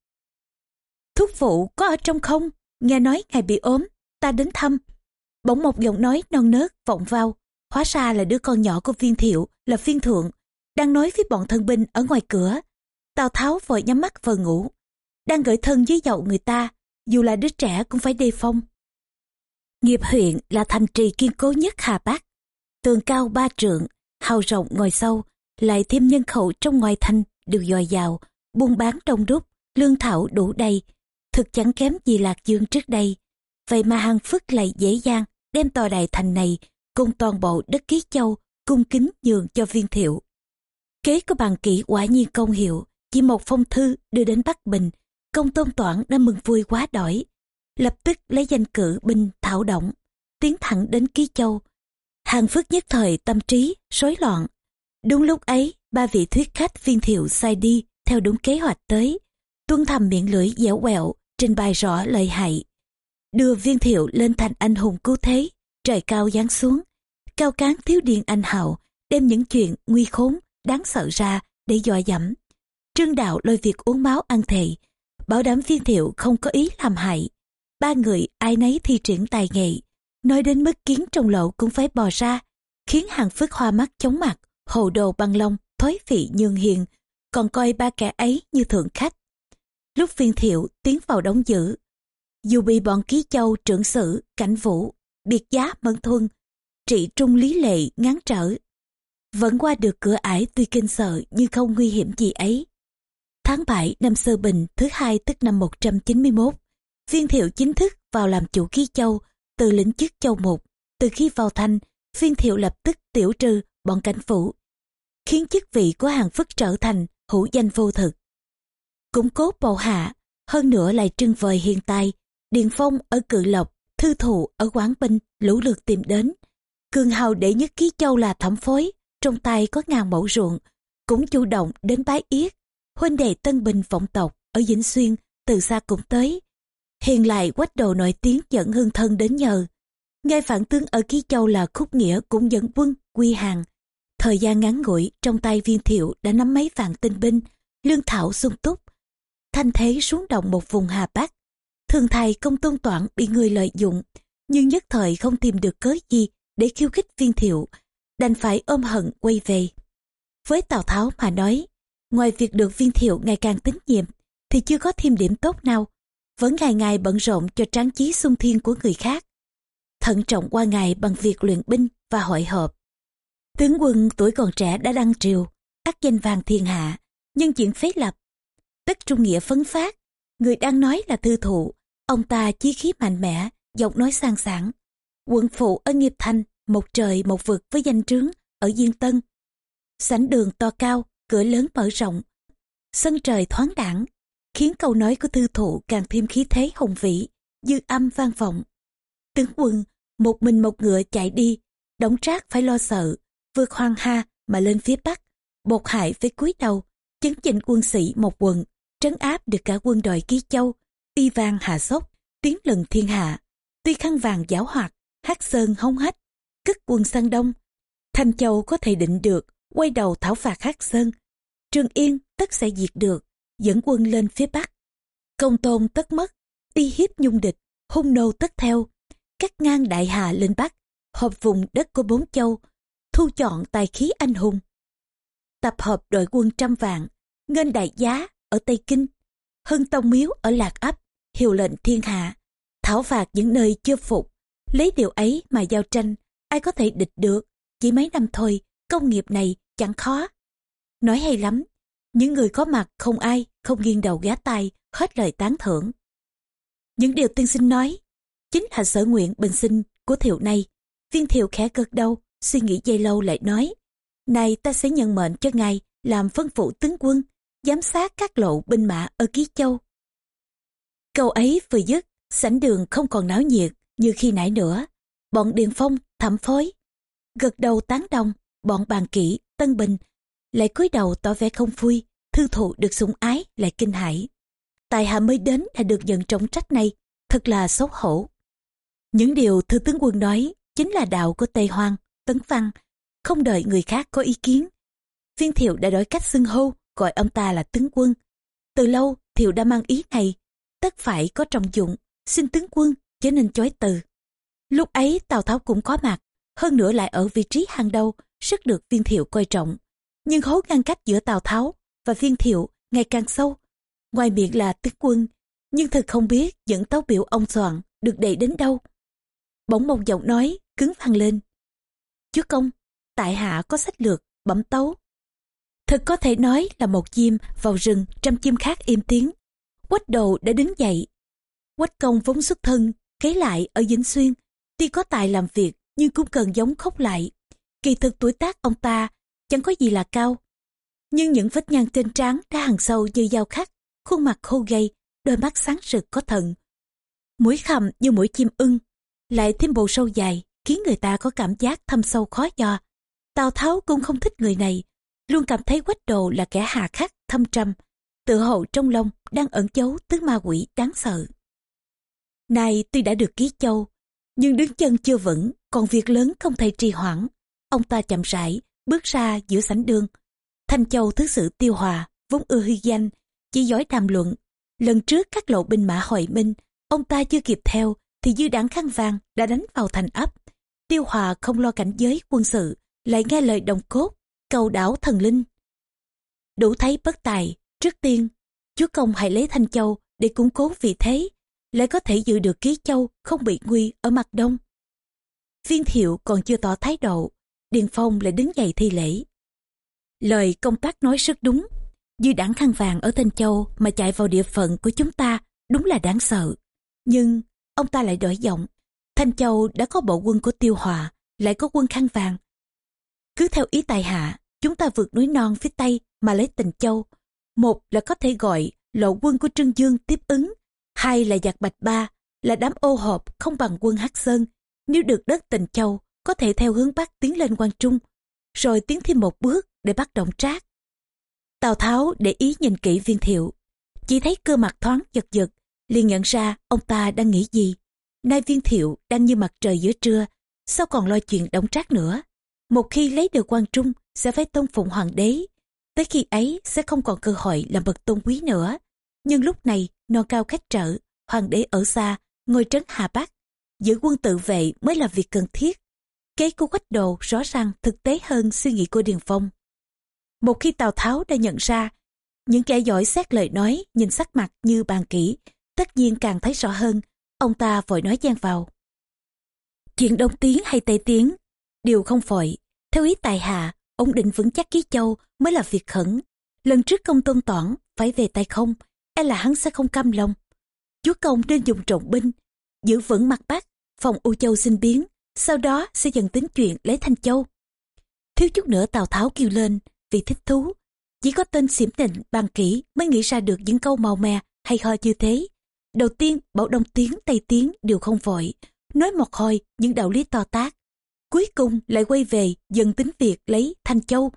Thúc phụ có ở trong không? Nghe nói ngài bị ốm, ta đến thăm. Bỗng một giọng nói non nớt vọng vào, hóa ra là đứa con nhỏ của viên thiệu, là viên thượng, đang nói với bọn thân binh ở ngoài cửa. Tào Tháo vội nhắm mắt vờ ngủ. Đang gửi thân dưới dậu người ta, dù là đứa trẻ cũng phải đề phòng. Nghiệp huyện là thành trì kiên cố nhất Hà Bắc. Tường cao ba trượng, hào rộng ngồi sâu, lại thêm nhân khẩu trong ngoài thành đều dồi dào, buôn bán đông đúc, lương thảo đủ đầy, thực chẳng kém gì Lạc Dương trước đây. Vậy mà hàng phức lại dễ dàng đem tòa đại thành này cùng toàn bộ đất ký châu cung kính nhường cho viên thiệu. Kế của bàn kỹ quả nhiên công hiệu, chỉ một phong thư đưa đến Bắc Bình, công tôn toản đã mừng vui quá đỗi. lập tức lấy danh cử binh thảo động, tiến thẳng đến Ký Châu. Hàng phước nhất thời tâm trí, rối loạn. Đúng lúc ấy, ba vị thuyết khách viên thiệu sai đi theo đúng kế hoạch tới. Tuân thầm miệng lưỡi dẻo quẹo, trình bày rõ lời hại. Đưa viên thiệu lên thành anh hùng cứu thế, trời cao giáng xuống. Cao cán thiếu điện anh hậu, đem những chuyện nguy khốn, đáng sợ ra để dọa dẫm. Trương Đạo lôi việc uống máu ăn thề, bảo đảm viên thiệu không có ý làm hại. Ba người ai nấy thi triển tài nghệ, nói đến mức kiến trong lậu cũng phải bò ra, khiến hàng phước hoa mắt chóng mặt, hồ đồ băng long, thối vị nhường hiền, còn coi ba kẻ ấy như thượng khách. Lúc viên thiệu tiến vào đóng giữ, dù bị bọn ký châu trưởng sử, cảnh vũ, biệt giá mẫn thuân, trị trung lý lệ ngán trở. Vẫn qua được cửa ải tuy kinh sợ nhưng không nguy hiểm gì ấy. Tháng 7 năm Sơ Bình thứ hai tức năm 191, viên thiệu chính thức vào làm chủ ký châu từ lĩnh chức châu mục. Từ khi vào thanh, viên thiệu lập tức tiểu trừ bọn cảnh phủ, khiến chức vị của hàng phức trở thành hữu danh vô thực. Củng cố bầu hạ, hơn nữa lại trưng vời hiện tại, Điền Phong ở Cự Lộc, Thư Thụ ở Quảng Binh lũ lượt tìm đến. Cường hào đệ nhất ký châu là thẩm phối, trong tay có ngàn mẫu ruộng, cũng chủ động đến bái yết. Huynh đệ Tân Bình vọng tộc ở Vĩnh Xuyên từ xa cũng tới. Hiền lại quách đồ nổi tiếng dẫn hương thân đến nhờ. Ngay phản tướng ở Ký Châu là Khúc Nghĩa cũng dẫn quân, quy hàng. Thời gian ngắn ngủi trong tay viên thiệu đã nắm mấy vạn tinh binh, lương thảo sung túc. Thanh thế xuống động một vùng Hà Bắc. Thường thầy công tôn toản bị người lợi dụng, nhưng nhất thời không tìm được cớ gì để khiêu khích viên thiệu, đành phải ôm hận quay về. Với Tào Tháo mà nói, ngoài việc được viên thiệu ngày càng tín nhiệm, thì chưa có thêm điểm tốt nào, vẫn ngày ngày bận rộn cho tráng chí sung thiên của người khác. Thận trọng qua ngày bằng việc luyện binh và hội họp. Tướng quân tuổi còn trẻ đã đăng triều, ác danh vàng thiên hạ, nhưng chuyện phế lập. Tất trung nghĩa phấn phát, người đang nói là thư thụ, ông ta chí khí mạnh mẽ, giọng nói sang sảng. Quận phụ ở nghiệp thành, một trời một vực với danh trướng ở Diên Tân. Sảnh đường to cao, cửa lớn mở rộng, sân trời thoáng đẳng, khiến câu nói của thư thụ càng thêm khí thế hùng vĩ, dư âm vang vọng. Tướng quân, một mình một ngựa chạy đi, đóng trác phải lo sợ, vượt hoang ha mà lên phía bắc, bột hại với cúi đầu, chấn chỉnh quân sĩ một quận, trấn áp được cả quân đội ký châu, y vang hạ sốc, tiếng lần thiên hạ. Tuy khăn vàng giáo hoạt, hát sơn hông hách, cất quân sang đông. Thanh Châu có thể định được, quay đầu thảo phạt hát sơn. Trường Yên tất sẽ diệt được, dẫn quân lên phía bắc. Công tôn tất mất, uy hiếp nhung địch, hung nô tất theo. Cắt ngang đại hà lên bắc, hợp vùng đất của bốn châu, thu chọn tài khí anh hùng. Tập hợp đội quân trăm vạn, ngân đại giá ở Tây Kinh, hưng tông miếu ở Lạc Ấp, hiệu lệnh thiên hạ, thảo phạt những nơi chưa phục. Lấy điều ấy mà giao tranh, ai có thể địch được, chỉ mấy năm thôi, công nghiệp này chẳng khó. Nói hay lắm, những người có mặt không ai, không nghiêng đầu gá tay, hết lời tán thưởng. Những điều tiên sinh nói, chính là sở nguyện bình sinh của thiệu này. Viên thiệu khẽ gật đầu, suy nghĩ dây lâu lại nói, này ta sẽ nhận mệnh cho ngài làm phân phụ tướng quân, giám sát các lộ binh mã ở Ký Châu. Câu ấy vừa dứt, sảnh đường không còn náo nhiệt như khi nãy nữa. Bọn Điền Phong, Thẩm Phối, gật đầu tán đồng, bọn bàn kỹ, Tân Bình, lại cúi đầu tỏ vẻ không vui, thư thụ được sủng ái lại kinh hãi. Tài hạ mới đến đã được nhận trọng trách này, thật là xấu hổ. Những điều thư tướng quân nói chính là đạo của Tây Hoang, Tấn Văn, không đợi người khác có ý kiến. Viên thiệu đã đổi cách xưng hô, gọi ông ta là tướng quân. Từ lâu, thiệu đã mang ý này, tất phải có trọng dụng, xin tướng quân, chứ nên chối từ. Lúc ấy Tào Tháo cũng có mặt, hơn nữa lại ở vị trí hàng đầu, rất được viên thiệu coi trọng. Nhưng hố ngăn cách giữa Tào Tháo và viên thiệu ngày càng sâu. Ngoài miệng là tướng quân, nhưng thật không biết những tấu biểu ông soạn được đầy đến đâu. Bỗng một giọng nói cứng vang lên. Chúa công, tại hạ có sách lược, bẩm tấu. Thật có thể nói là một chim vào rừng trăm chim khác im tiếng. Quách đầu đã đứng dậy. Quách công vốn xuất thân, kế lại ở Dính Xuyên. Tuy có tài làm việc nhưng cũng cần giống khóc lại. Kỳ thực tuổi tác ông ta chẳng có gì là cao. Nhưng những vết nhăn trên trán đã hằn sâu như dao khắc, khuôn mặt khô gầy, đôi mắt sáng rực có thần. mũi khầm như mũi chim ưng, lại thêm bộ sâu dài, khiến người ta có cảm giác thâm sâu khó dò. Tào Tháo cũng không thích người này, luôn cảm thấy quách đồ là kẻ hà khắc, thâm trầm, tự hậu trong lòng đang ẩn giấu tứ ma quỷ đáng sợ. Nay tuy đã được ký châu, nhưng đứng chân chưa vững, còn việc lớn không thể trì hoãn. Ông ta chậm rãi, bước ra giữa sảnh đường. Thanh Châu thứ sự tiêu hòa, vốn ưa huy danh, chỉ giỏi đàm luận. Lần trước các lộ binh mã hội minh, ông ta chưa kịp theo, thì dư đảng khăn vàng đã đánh vào thành ấp. Tiêu hòa không lo cảnh giới quân sự, lại nghe lời đồng cốt, cầu đảo thần linh. Đủ thấy bất tài, trước tiên, chúa công hãy lấy Thanh Châu để củng cố vị thế, lại có thể giữ được ký châu không bị nguy ở mặt đông. Viên thiệu còn chưa tỏ thái độ, Điền Phong lại đứng dậy thi lễ. Lời công tác nói rất đúng, dư đảng khăn vàng ở Thanh Châu mà chạy vào địa phận của chúng ta đúng là đáng sợ. Nhưng ông ta lại đổi giọng, Thanh Châu đã có bộ quân của Tiêu Hòa, lại có quân khăn vàng. Cứ theo ý tài hạ, chúng ta vượt núi non phía Tây mà lấy tình Châu. Một là có thể gọi lộ quân của Trương Dương tiếp ứng, hai là giặc bạch ba, là đám ô hộp không bằng quân Hắc Sơn. Nếu được đất tình Châu, có thể theo hướng Bắc tiến lên quan Trung, rồi tiến thêm một bước để bắt động trác. Tào Tháo để ý nhìn kỹ viên thiệu, chỉ thấy cơ mặt thoáng giật giật, liền nhận ra ông ta đang nghĩ gì. Nay viên thiệu đang như mặt trời giữa trưa, sao còn lo chuyện động trác nữa. Một khi lấy được quan trung sẽ phải tôn phụng hoàng đế, tới khi ấy sẽ không còn cơ hội làm bậc tôn quý nữa. Nhưng lúc này non cao khách trợ, hoàng đế ở xa, ngồi trấn Hà Bắc, giữ quân tự vệ mới là việc cần thiết. Kế của quách đồ rõ ràng thực tế hơn suy nghĩ của Điền Phong. Một khi Tào Tháo đã nhận ra, những kẻ giỏi xét lời nói, nhìn sắc mặt như bàn kỹ, tất nhiên càng thấy rõ hơn, ông ta vội nói gian vào. Chuyện Đông Tiến hay Tây Tiến, đều không vội. Theo ý tài hạ, ông định vững chắc ký châu mới là việc khẩn. Lần trước công tôn toản phải về tay không, e là hắn sẽ không cam lòng. Chúa công nên dùng trọng binh, giữ vững mặt bắc, phòng U Châu sinh biến, sau đó sẽ dần tính chuyện lấy Thanh Châu. Thiếu chút nữa Tào Tháo kêu lên, vì thích thú. Chỉ có tên xỉm định bàn kỹ mới nghĩ ra được những câu màu mè hay ho như thế. Đầu tiên bảo đông tiếng tây tiếng đều không vội, nói một hồi những đạo lý to tác. Cuối cùng lại quay về dần tính việc lấy Thanh Châu.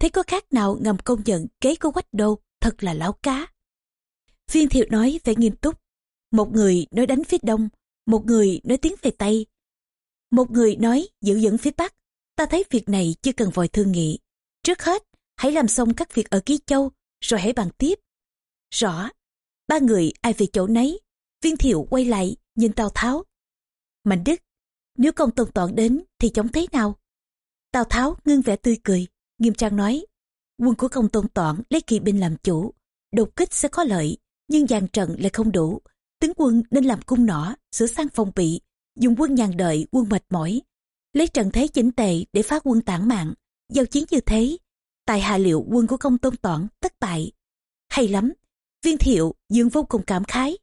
Thế có khác nào ngầm công nhận kế của quách đô thật là lão cá. Viên thiệu nói vẻ nghiêm túc. Một người nói đánh phía đông, một người nói tiếng về tây. Một người nói giữ dẫn phía bắc. Ta thấy việc này chưa cần vội thương nghị. Trước hết, hãy làm xong các việc ở Ký Châu, rồi hãy bàn tiếp. Rõ, ba người ai về chỗ nấy. Viên thiệu quay lại, nhìn Tào Tháo. Mạnh Đức, nếu công tôn toàn đến thì chống thế nào? Tào Tháo ngưng vẻ tươi cười, nghiêm trang nói. Quân của công tôn toàn lấy kỵ binh làm chủ, đột kích sẽ có lợi, nhưng dàn trận lại không đủ. Tướng quân nên làm cung nỏ, sửa sang phòng bị, dùng quân nhàn đợi quân mệt mỏi. Lấy trận thế chỉnh tề để phá quân tản mạng, giao chiến như thế, tại hạ liệu quân của công tôn toản thất bại. Hay lắm, viên thiệu dương vô cùng cảm khái.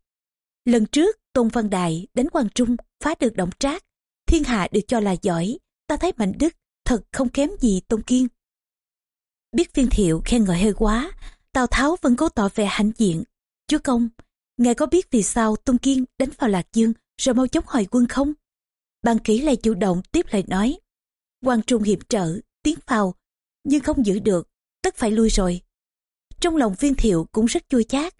Lần trước, Tôn Văn đài đánh Quang Trung phá được động trác, thiên hạ được cho là giỏi, ta thấy Mạnh Đức thật không kém gì Tôn Kiên. Biết viên thiệu khen ngợi hơi quá, Tào Tháo vẫn cố tỏ vẻ hãnh diện. Chúa công, ngài có biết vì sao Tôn Kiên đánh vào Lạc Dương rồi mau chóng hồi quân không? Bàn kỹ lại chủ động tiếp lời nói. quan Trung hiệp trợ, tiến vào, nhưng không giữ được, tất phải lui rồi. Trong lòng viên thiệu cũng rất chua chát.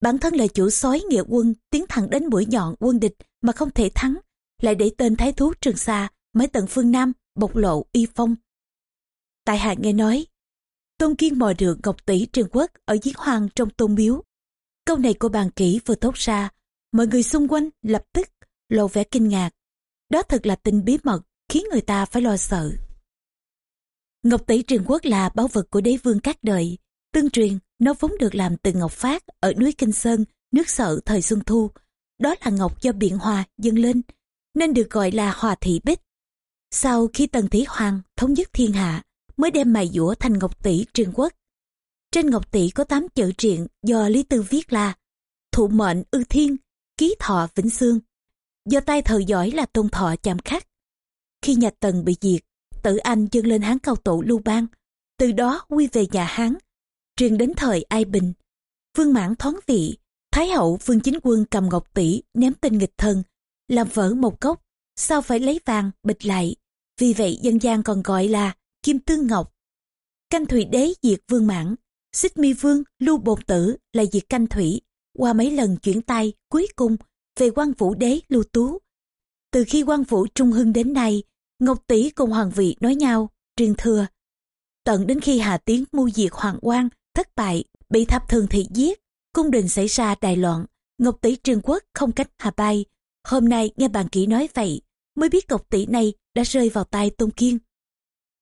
Bản thân là chủ sói nghĩa quân tiến thẳng đến mũi nhọn quân địch mà không thể thắng, lại để tên thái thú Trường xa mới tận phương Nam bộc lộ y phong. Tại hạ nghe nói, Tôn Kiên mò được Ngọc Tỷ Trường Quốc ở giếng hoàng trong tôn miếu. Câu này của bàn kỹ vừa thốt ra, mọi người xung quanh lập tức lộ vẻ kinh ngạc. Đó thật là tin bí mật khiến người ta phải lo sợ. Ngọc tỷ trường quốc là báu vật của đế vương các đời. Tương truyền, nó vốn được làm từ ngọc phát ở núi Kinh Sơn, nước sợ thời Xuân Thu. Đó là ngọc do biện hòa dâng lên, nên được gọi là hòa thị bích. Sau khi Tần Thí Hoàng thống nhất thiên hạ, mới đem mài dũa thành ngọc tỷ trường quốc. Trên ngọc tỷ có tám chữ triện do Lý Tư viết là Thụ mệnh ư thiên, ký thọ vĩnh xương. Do tay thợ giỏi là tôn thọ chạm khắc. Khi nhà Tần bị diệt, tử Anh dâng lên Hán cao tổ Lưu Bang, từ đó quy về nhà Hán, truyền đến thời Ai Bình. Vương Mãn thoáng vị, Thái hậu Vương Chính Quân cầm ngọc tỷ ném tên nghịch thần, làm vỡ một cốc sao phải lấy vàng bịch lại. Vì vậy dân gian còn gọi là Kim Tương Ngọc. Canh thủy đế diệt vương mãn, xích mi vương lưu bồn tử là diệt canh thủy. Qua mấy lần chuyển tay cuối cùng về quan vũ đế lưu tú. Từ khi quan vũ trung hưng đến nay, Ngọc Tỷ cùng hoàng vị nói nhau, truyền thừa. Tận đến khi Hà Tiến mưu diệt hoàng quan, thất bại, bị thập thường thị giết, cung đình xảy ra đại loạn, Ngọc Tỷ Trương Quốc không cách hà bay. Hôm nay nghe bàn kỹ nói vậy, mới biết Ngọc Tỷ này đã rơi vào tay Tôn Kiên.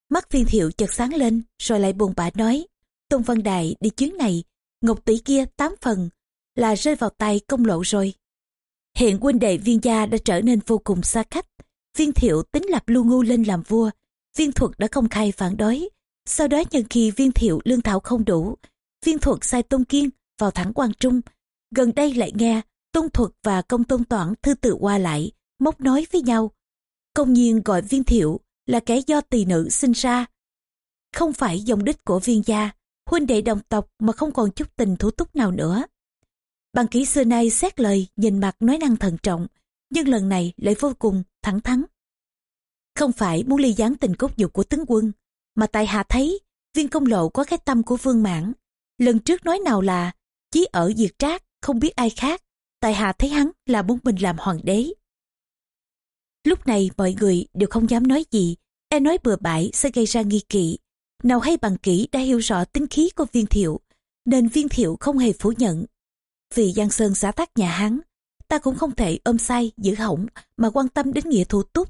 Mắt viên thiệu chợt sáng lên, rồi lại buồn bã nói, Tôn Văn Đại đi chuyến này, Ngọc Tỷ kia tám phần, là rơi vào tay công lộ rồi. Hiện huynh đệ viên gia đã trở nên vô cùng xa cách, viên thiệu tính lập lưu ngu lên làm vua, viên thuật đã công khai phản đối. Sau đó nhân khi viên thiệu lương thảo không đủ, viên thuật sai Tôn Kiên vào thẳng quan trung. Gần đây lại nghe Tôn Thuật và Công Tôn Toản thư tự qua lại, móc nói với nhau. Công nhiên gọi viên thiệu là kẻ do tỳ nữ sinh ra. Không phải dòng đích của viên gia, huynh đệ đồng tộc mà không còn chút tình thủ túc nào nữa. Bằng kỹ xưa nay xét lời, nhìn mặt nói năng thận trọng, nhưng lần này lại vô cùng thẳng thắn. Không phải muốn ly gián tình cốt dục của tướng quân, mà tại hạ thấy viên công lộ có cái tâm của vương mãn. Lần trước nói nào là chí ở diệt trác không biết ai khác tại hạ thấy hắn là muốn mình làm hoàng đế lúc này mọi người đều không dám nói gì e nói bừa bãi sẽ gây ra nghi kỵ nào hay bằng kỹ đã hiểu rõ tính khí của viên thiệu nên viên thiệu không hề phủ nhận vì giang sơn xã tắc nhà hắn ta cũng không thể ôm sai giữ hỏng mà quan tâm đến nghĩa thủ túc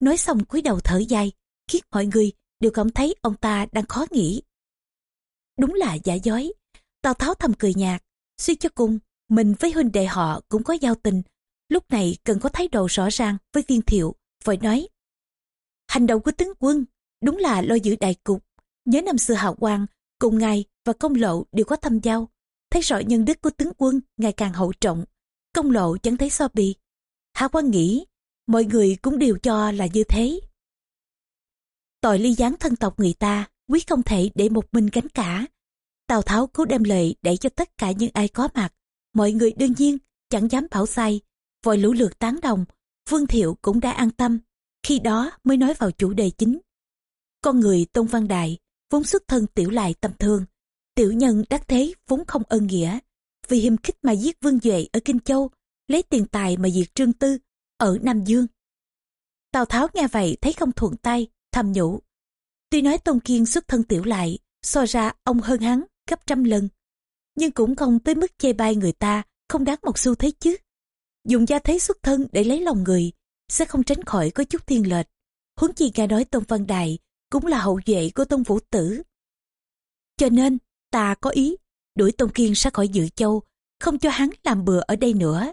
nói xong cúi đầu thở dài khiến mọi người đều cảm thấy ông ta đang khó nghĩ đúng là giả dối Tào Tháo thầm cười nhạt, suy cho cùng, mình với huynh đệ họ cũng có giao tình. Lúc này cần có thái độ rõ ràng với viên thiệu, vội nói. Hành động của tướng quân, đúng là lo giữ đại cục. Nhớ năm xưa hào quang, cùng ngài và công lộ đều có thâm giao. Thấy rõ nhân đức của tướng quân ngày càng hậu trọng. Công lộ chẳng thấy so bì. Hạ quan nghĩ, mọi người cũng đều cho là như thế. Tội ly gián thân tộc người ta, quyết không thể để một mình gánh cả Tào Tháo cố đem lời để cho tất cả những ai có mặt. Mọi người đương nhiên chẳng dám bảo sai, vội lũ lượt tán đồng. Vương Thiệu cũng đã an tâm, khi đó mới nói vào chủ đề chính. Con người Tôn Văn Đại, vốn xuất thân tiểu lại tầm thường. Tiểu nhân đắc thế vốn không ân nghĩa, vì hiềm khích mà giết Vương Duệ ở Kinh Châu, lấy tiền tài mà diệt Trương Tư ở Nam Dương. Tào Tháo nghe vậy thấy không thuận tay, thầm nhủ. Tuy nói Tôn Kiên xuất thân tiểu lại, so ra ông hơn hắn, gấp trăm lần. Nhưng cũng không tới mức chê bai người ta, không đáng một xu thế chứ. Dùng gia thế xuất thân để lấy lòng người, sẽ không tránh khỏi có chút thiên lệch. Huống chi nghe nói Tôn Văn Đài cũng là hậu duệ của Tôn Vũ Tử. Cho nên, ta có ý, đuổi Tôn Kiên ra khỏi Dự Châu, không cho hắn làm bừa ở đây nữa.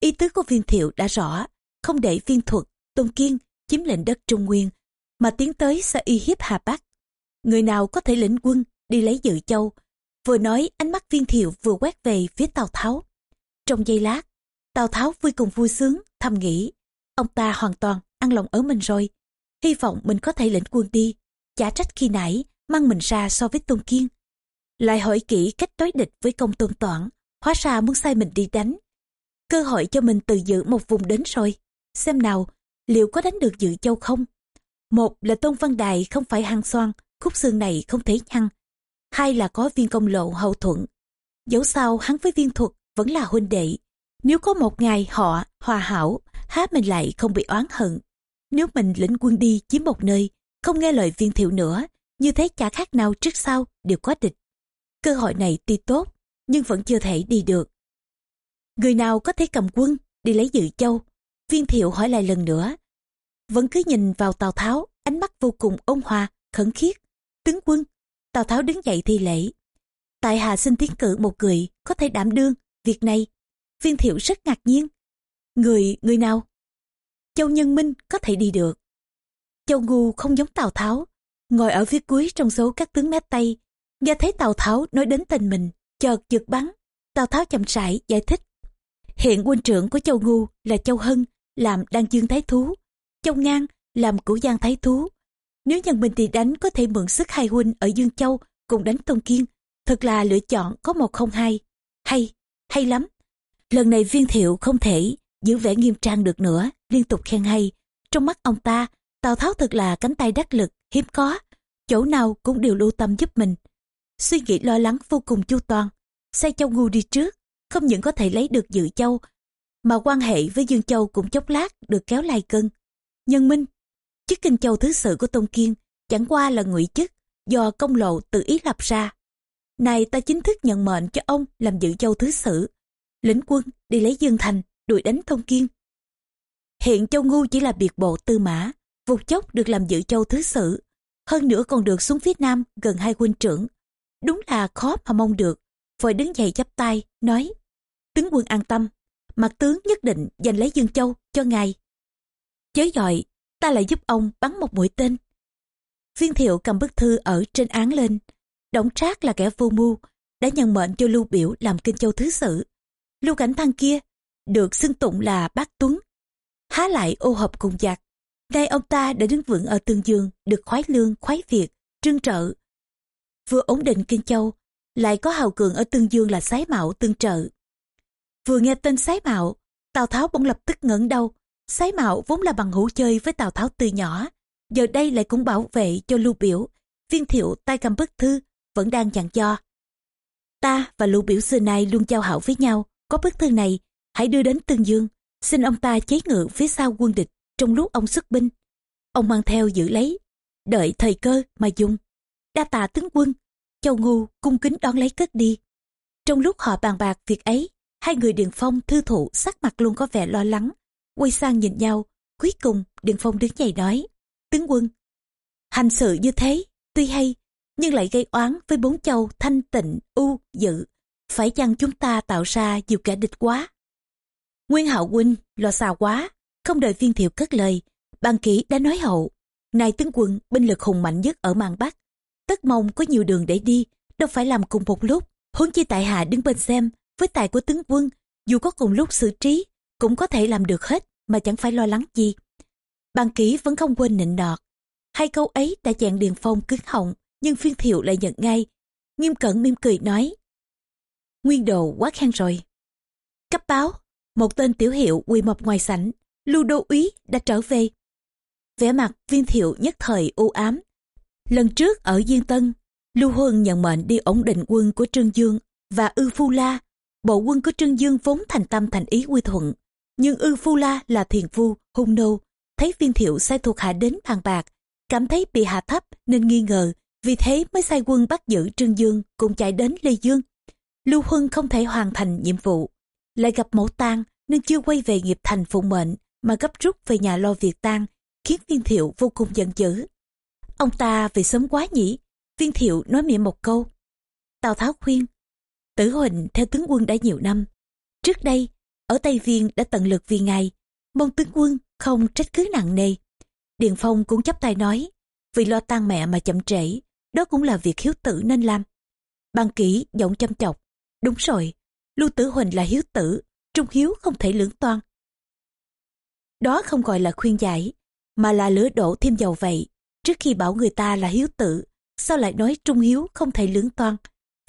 Ý tứ của viên thiệu đã rõ, không để viên thuật, Tôn Kiên chiếm lệnh đất Trung Nguyên, mà tiến tới sẽ y hiếp Hà Bắc. Người nào có thể lĩnh quân đi lấy dự châu. Vừa nói ánh mắt viên thiệu vừa quét về phía Tào Tháo. Trong giây lát, Tào Tháo vui cùng vui sướng, thầm nghĩ. Ông ta hoàn toàn ăn lòng ở mình rồi. Hy vọng mình có thể lĩnh quân đi. Chả trách khi nãy mang mình ra so với Tôn Kiên. Lại hỏi kỹ cách đối địch với công tôn toản. Hóa ra muốn sai mình đi đánh. Cơ hội cho mình từ giữ một vùng đến rồi. Xem nào, liệu có đánh được dự châu không? Một là Tôn Văn Đài không phải hăng xoan, khúc xương này không thể nhăn hai là có viên công lộ hậu thuận. Dẫu sao hắn với viên thuật vẫn là huynh đệ. Nếu có một ngày họ hòa hảo, há mình lại không bị oán hận. Nếu mình lĩnh quân đi chiếm một nơi, không nghe lời viên thiệu nữa, như thế chả khác nào trước sau đều có địch. Cơ hội này tuy tốt, nhưng vẫn chưa thể đi được. Người nào có thể cầm quân đi lấy dự châu? Viên thiệu hỏi lại lần nữa. Vẫn cứ nhìn vào Tào Tháo, ánh mắt vô cùng ôn hòa, khẩn khiết. Tướng quân, Tào Tháo đứng dậy thi lễ. Tại hạ xin tiến cử một người có thể đảm đương việc này. Viên thiệu rất ngạc nhiên. Người, người nào? Châu Nhân Minh có thể đi được. Châu Ngu không giống Tào Tháo, ngồi ở phía cuối trong số các tướng mét Tây. Nghe thấy Tào Tháo nói đến tên mình, chợt giật bắn. Tào Tháo chậm rãi giải thích. Hiện quân trưởng của Châu Ngu là Châu Hân, làm đăng dương thái thú. Châu Ngang làm cửu giang thái thú. Nếu nhân mình thì đánh có thể mượn sức hai huynh ở Dương Châu cùng đánh Tôn Kiên. Thật là lựa chọn có một không hai. Hay, hay lắm. Lần này viên thiệu không thể giữ vẻ nghiêm trang được nữa, liên tục khen hay. Trong mắt ông ta, Tào Tháo thật là cánh tay đắc lực, hiếm có. Chỗ nào cũng đều lưu tâm giúp mình. Suy nghĩ lo lắng vô cùng chu toàn. Xây châu ngu đi trước, không những có thể lấy được dự châu, mà quan hệ với Dương Châu cũng chốc lát được kéo lại cân. Nhân minh, chức kinh châu thứ sự của Tôn Kiên chẳng qua là ngụy chức do công lộ tự ý lập ra. Này ta chính thức nhận mệnh cho ông làm dự châu thứ sử, lĩnh quân đi lấy Dương Thành, đuổi đánh Thông Kiên. Hiện Châu Ngu chỉ là biệt bộ tư mã, vụt chốc được làm dự châu thứ sử, hơn nữa còn được xuống phía nam gần hai huynh trưởng. Đúng là khó mà mong được, vội đứng dậy chắp tay, nói, tướng quân an tâm, mặt tướng nhất định giành lấy Dương Châu cho ngài. Chớ dọi, ta lại giúp ông bắn một mũi tên. Viên thiệu cầm bức thư ở trên án lên, Đổng Trác là kẻ vô mưu, đã nhận mệnh cho Lưu Biểu làm kinh châu thứ sử. Lưu Cảnh Thăng kia, được xưng tụng là bác Tuấn, há lại ô hợp cùng giặc. Nay ông ta đã đứng vững ở Tương Dương, được khoái lương, khoái việc, trương trợ. Vừa ổn định Kinh Châu, lại có hào cường ở Tương Dương là Sái Mạo tương trợ. Vừa nghe tên Sái Mạo, Tào Tháo bỗng lập tức ngẩng đầu. Sái Mạo vốn là bằng hữu chơi với Tào Tháo từ nhỏ, giờ đây lại cũng bảo vệ cho Lưu Biểu. Viên thiệu tay cầm bức thư, vẫn đang dặn cho. Ta và Lưu Biểu xưa nay luôn giao hảo với nhau, có bức thư này, hãy đưa đến Tương Dương, xin ông ta chế ngự phía sau quân địch trong lúc ông xuất binh. Ông mang theo giữ lấy, đợi thời cơ mà dùng. Đa tạ tướng quân, Châu Ngu cung kính đón lấy cất đi. Trong lúc họ bàn bạc việc ấy, hai người Điền Phong thư thụ sắc mặt luôn có vẻ lo lắng. Quay sang nhìn nhau, cuối cùng Điền Phong đứng dậy nói, tướng quân, hành sự như thế, tuy hay, nhưng lại gây oán với bốn châu thanh tịnh, u, dự. Phải chăng chúng ta tạo ra nhiều kẻ địch quá? Nguyên hạo huynh lo xa quá, không đợi viên thiệu cất lời. bàn kỹ đã nói hậu, nay tướng quân binh lực hùng mạnh nhất ở màn Bắc. Tất mong có nhiều đường để đi, đâu phải làm cùng một lúc. Huống chi tại hạ đứng bên xem, với tài của tướng quân, dù có cùng lúc xử trí, cũng có thể làm được hết mà chẳng phải lo lắng gì. bàn kỹ vẫn không quên nịnh nọt. Hai câu ấy đã chẹn Điền Phong cứng họng, nhưng phiên thiệu lại nhận ngay. Nghiêm cẩn mỉm cười nói. Nguyên đồ quá khen rồi. Cấp báo, một tên tiểu hiệu quỳ mập ngoài sảnh, lưu đô úy đã trở về. vẻ mặt viên thiệu nhất thời u ám. Lần trước ở Diên Tân, Lưu Huân nhận mệnh đi ổn định quân của Trương Dương và Ư Phu La. Bộ quân của Trương Dương vốn thành tâm thành ý quy thuận. Nhưng Ư Phu La là thiền phu, hung nô. Thấy viên thiệu sai thuộc hạ đến bàn bạc, cảm thấy bị hạ thấp nên nghi ngờ vì thế mới sai quân bắt giữ Trương Dương cùng chạy đến Lê Dương. Lưu Huân không thể hoàn thành nhiệm vụ. Lại gặp mẫu tang nên chưa quay về nghiệp thành phụ mệnh mà gấp rút về nhà lo việc tang khiến viên thiệu vô cùng giận dữ. Ông ta về sớm quá nhỉ? Viên thiệu nói miệng một câu. Tào Tháo khuyên. Tử Huỳnh theo tướng quân đã nhiều năm. Trước đây, ở Tây Viên đã tận lực vì ngài. Mong tướng quân không trách cứ nặng nề. Điền Phong cũng chấp tay nói. Vì lo tang mẹ mà chậm trễ, đó cũng là việc hiếu tử nên làm. Ban kỹ giọng chăm chọc. Đúng rồi, Lưu Tử Huỳnh là hiếu tử, trung hiếu không thể lưỡng toan. Đó không gọi là khuyên giải, mà là lửa đổ thêm dầu vậy. Trước khi bảo người ta là hiếu tử, sao lại nói trung hiếu không thể lưỡng toan?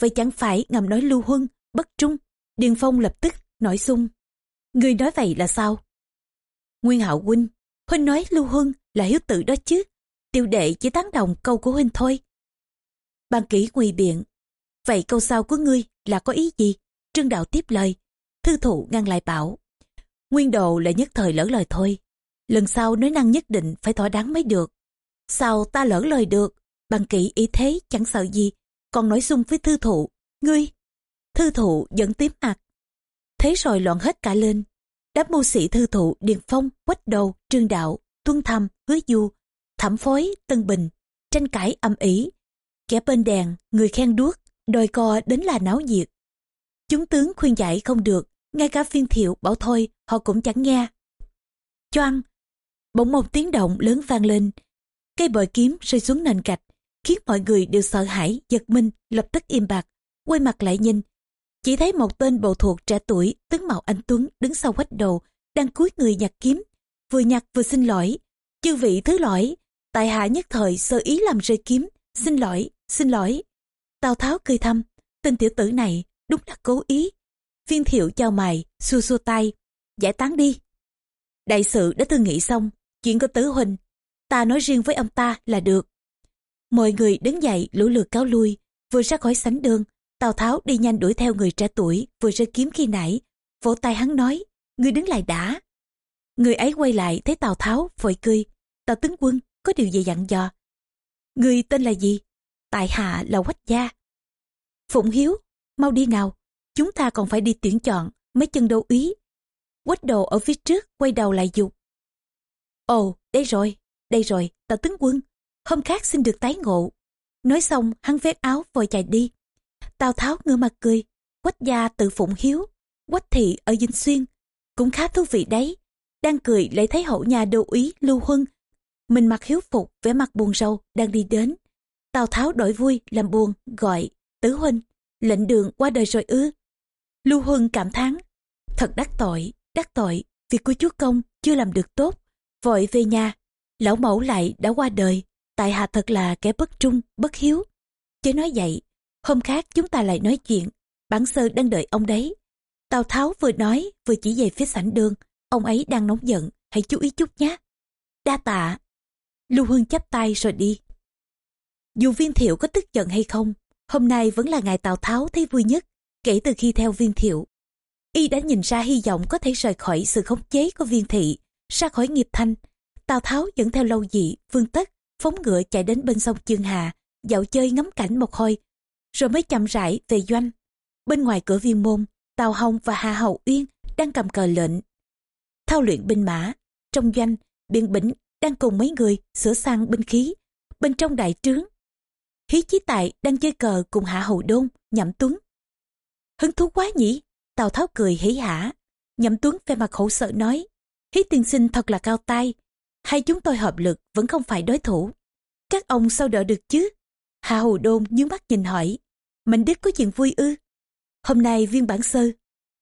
Vậy chẳng phải ngầm nói lưu huân, bất trung. Điền Phong lập tức nổi sung. Người nói vậy là sao? Nguyên Hạo Huynh, Huynh nói lưu huân là hiếu tử đó chứ. Tiêu đệ chỉ tán đồng câu của Huynh thôi. Ban kỹ quỳ biện. Vậy câu sau của ngươi là có ý gì? Trương Đạo tiếp lời. Thư thụ ngăn lại bảo. Nguyên đồ là nhất thời lỡ lời thôi. Lần sau nói năng nhất định phải thỏa đáng mới được. Sao ta lỡ lời được? bằng kỹ ý thế chẳng sợ gì. Còn nói xung với thư thụ. Ngươi! Thư thụ dẫn tím mặt. Thế rồi loạn hết cả lên. Đám mưu sĩ thư thụ Điền Phong, Quách Đầu, Trương Đạo, Tuân thăm Hứa Du, Thẩm Phối, Tân Bình, tranh cãi âm ỉ kẻ bên đèn, người khen đuốc, đòi co đến là náo nhiệt. Chúng tướng khuyên giải không được, ngay cả phiên thiệu bảo thôi họ cũng chẳng nghe. Choang, bỗng một tiếng động lớn vang lên. Cây bội kiếm rơi xuống nền gạch, khiến mọi người đều sợ hãi, giật mình, lập tức im bặt, quay mặt lại nhìn. Chỉ thấy một tên bộ thuộc trẻ tuổi, tướng mạo anh Tuấn đứng sau quách đầu, đang cúi người nhặt kiếm, vừa nhặt vừa xin lỗi. Chư vị thứ lỗi, tại hạ nhất thời sơ ý làm rơi kiếm, xin lỗi, xin lỗi. Tào Tháo cười thăm, tên tiểu tử này đúng là cố ý. Viên thiệu chào mày, xua xua tay, giải tán đi. Đại sự đã thương nghị xong, chuyện của tứ huynh, ta nói riêng với ông ta là được. Mọi người đứng dậy lũ lượt cáo lui, vừa ra khỏi sánh đường, Tào Tháo đi nhanh đuổi theo người trẻ tuổi vừa rơi kiếm khi nãy, vỗ tay hắn nói, ngươi đứng lại đã. Người ấy quay lại thấy Tào Tháo vội cười, Tào tướng quân có điều gì dặn dò. Người tên là gì? Tại hạ là Quách Gia. Phụng Hiếu, mau đi nào, chúng ta còn phải đi tuyển chọn mấy chân đô úy. Quách đồ ở phía trước quay đầu lại dục. Ồ, đây rồi, đây rồi, Tào tướng quân, hôm khác xin được tái ngộ. Nói xong hắn vét áo vội chạy đi. Tào Tháo ngửa mặt cười, quách gia tự phụng hiếu, quách thị ở Dinh Xuyên. Cũng khá thú vị đấy. Đang cười lại thấy hậu nhà đô úy Lưu Huân. Mình mặc hiếu phục, vẻ mặt buồn rầu, đang đi đến. Tào Tháo đổi vui, làm buồn, gọi, tứ huynh, lệnh đường qua đời rồi ư. Lưu Huân cảm thán, thật đắc tội, đắc tội, việc của chúa công chưa làm được tốt. Vội về nhà, lão mẫu lại đã qua đời, tại hạ thật là kẻ bất trung, bất hiếu. chớ nói vậy, hôm khác chúng ta lại nói chuyện, bản sơ đang đợi ông đấy. Tào Tháo vừa nói vừa chỉ về phía sảnh đường, ông ấy đang nóng giận, hãy chú ý chút nhé. Đa tạ. Lưu Hương chắp tay rồi đi. Dù viên thiệu có tức giận hay không, hôm nay vẫn là ngày Tào Tháo thấy vui nhất kể từ khi theo viên thiệu. Y đã nhìn ra hy vọng có thể rời khỏi sự khống chế của viên thị, ra khỏi nghiệp thanh. Tào Tháo dẫn theo lâu dị, vương tất, phóng ngựa chạy đến bên sông Chương Hà, dạo chơi ngắm cảnh một hồi, rồi mới chậm rãi về doanh. Bên ngoài cửa viên môn, Tào Hồng và Hà Hậu Uyên đang cầm cờ lệnh. Thao luyện binh mã, trong doanh, Biện Bỉnh đang cùng mấy người sửa sang binh khí. Bên trong đại trướng, Hí Chí Tại đang chơi cờ cùng Hạ Hậu Đôn, Nhậm Tuấn. Hứng thú quá nhỉ? Tào Tháo cười hỉ hả. Nhậm Tuấn về mặt khổ sợ nói, Hí tiên sinh thật là cao tay, hai chúng tôi hợp lực vẫn không phải đối thủ. Các ông sao đỡ được chứ? Hạ Hù Đôn nhướng mắt nhìn hỏi, Mạnh Đức có chuyện vui ư? Hôm nay viên bản sơ,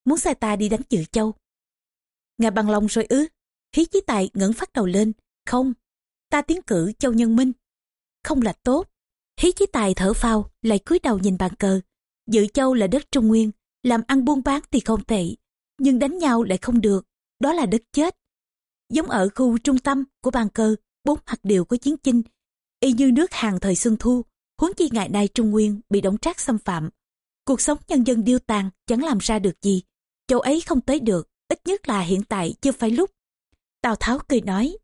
muốn sai ta đi đánh Dự Châu. Ngài bằng lòng rồi ư? Hí chí tài ngẩng phát đầu lên, không, ta tiến cử Châu Nhân Minh. Không là tốt. Hí chí tài thở phao, lại cúi đầu nhìn bàn cờ. Dự Châu là đất Trung Nguyên, làm ăn buôn bán thì không tệ, nhưng đánh nhau lại không được, đó là đất chết. Giống ở khu trung tâm của bàn cờ, bốn mặt đều có chiến chinh, y như nước hàng thời xuân thu, huống chi ngày nay Trung Nguyên bị đổng trác xâm phạm. Cuộc sống nhân dân điêu tàn chẳng làm ra được gì, châu ấy không tới được, ít nhất là hiện tại chưa phải lúc. Tào Tháo cười nói,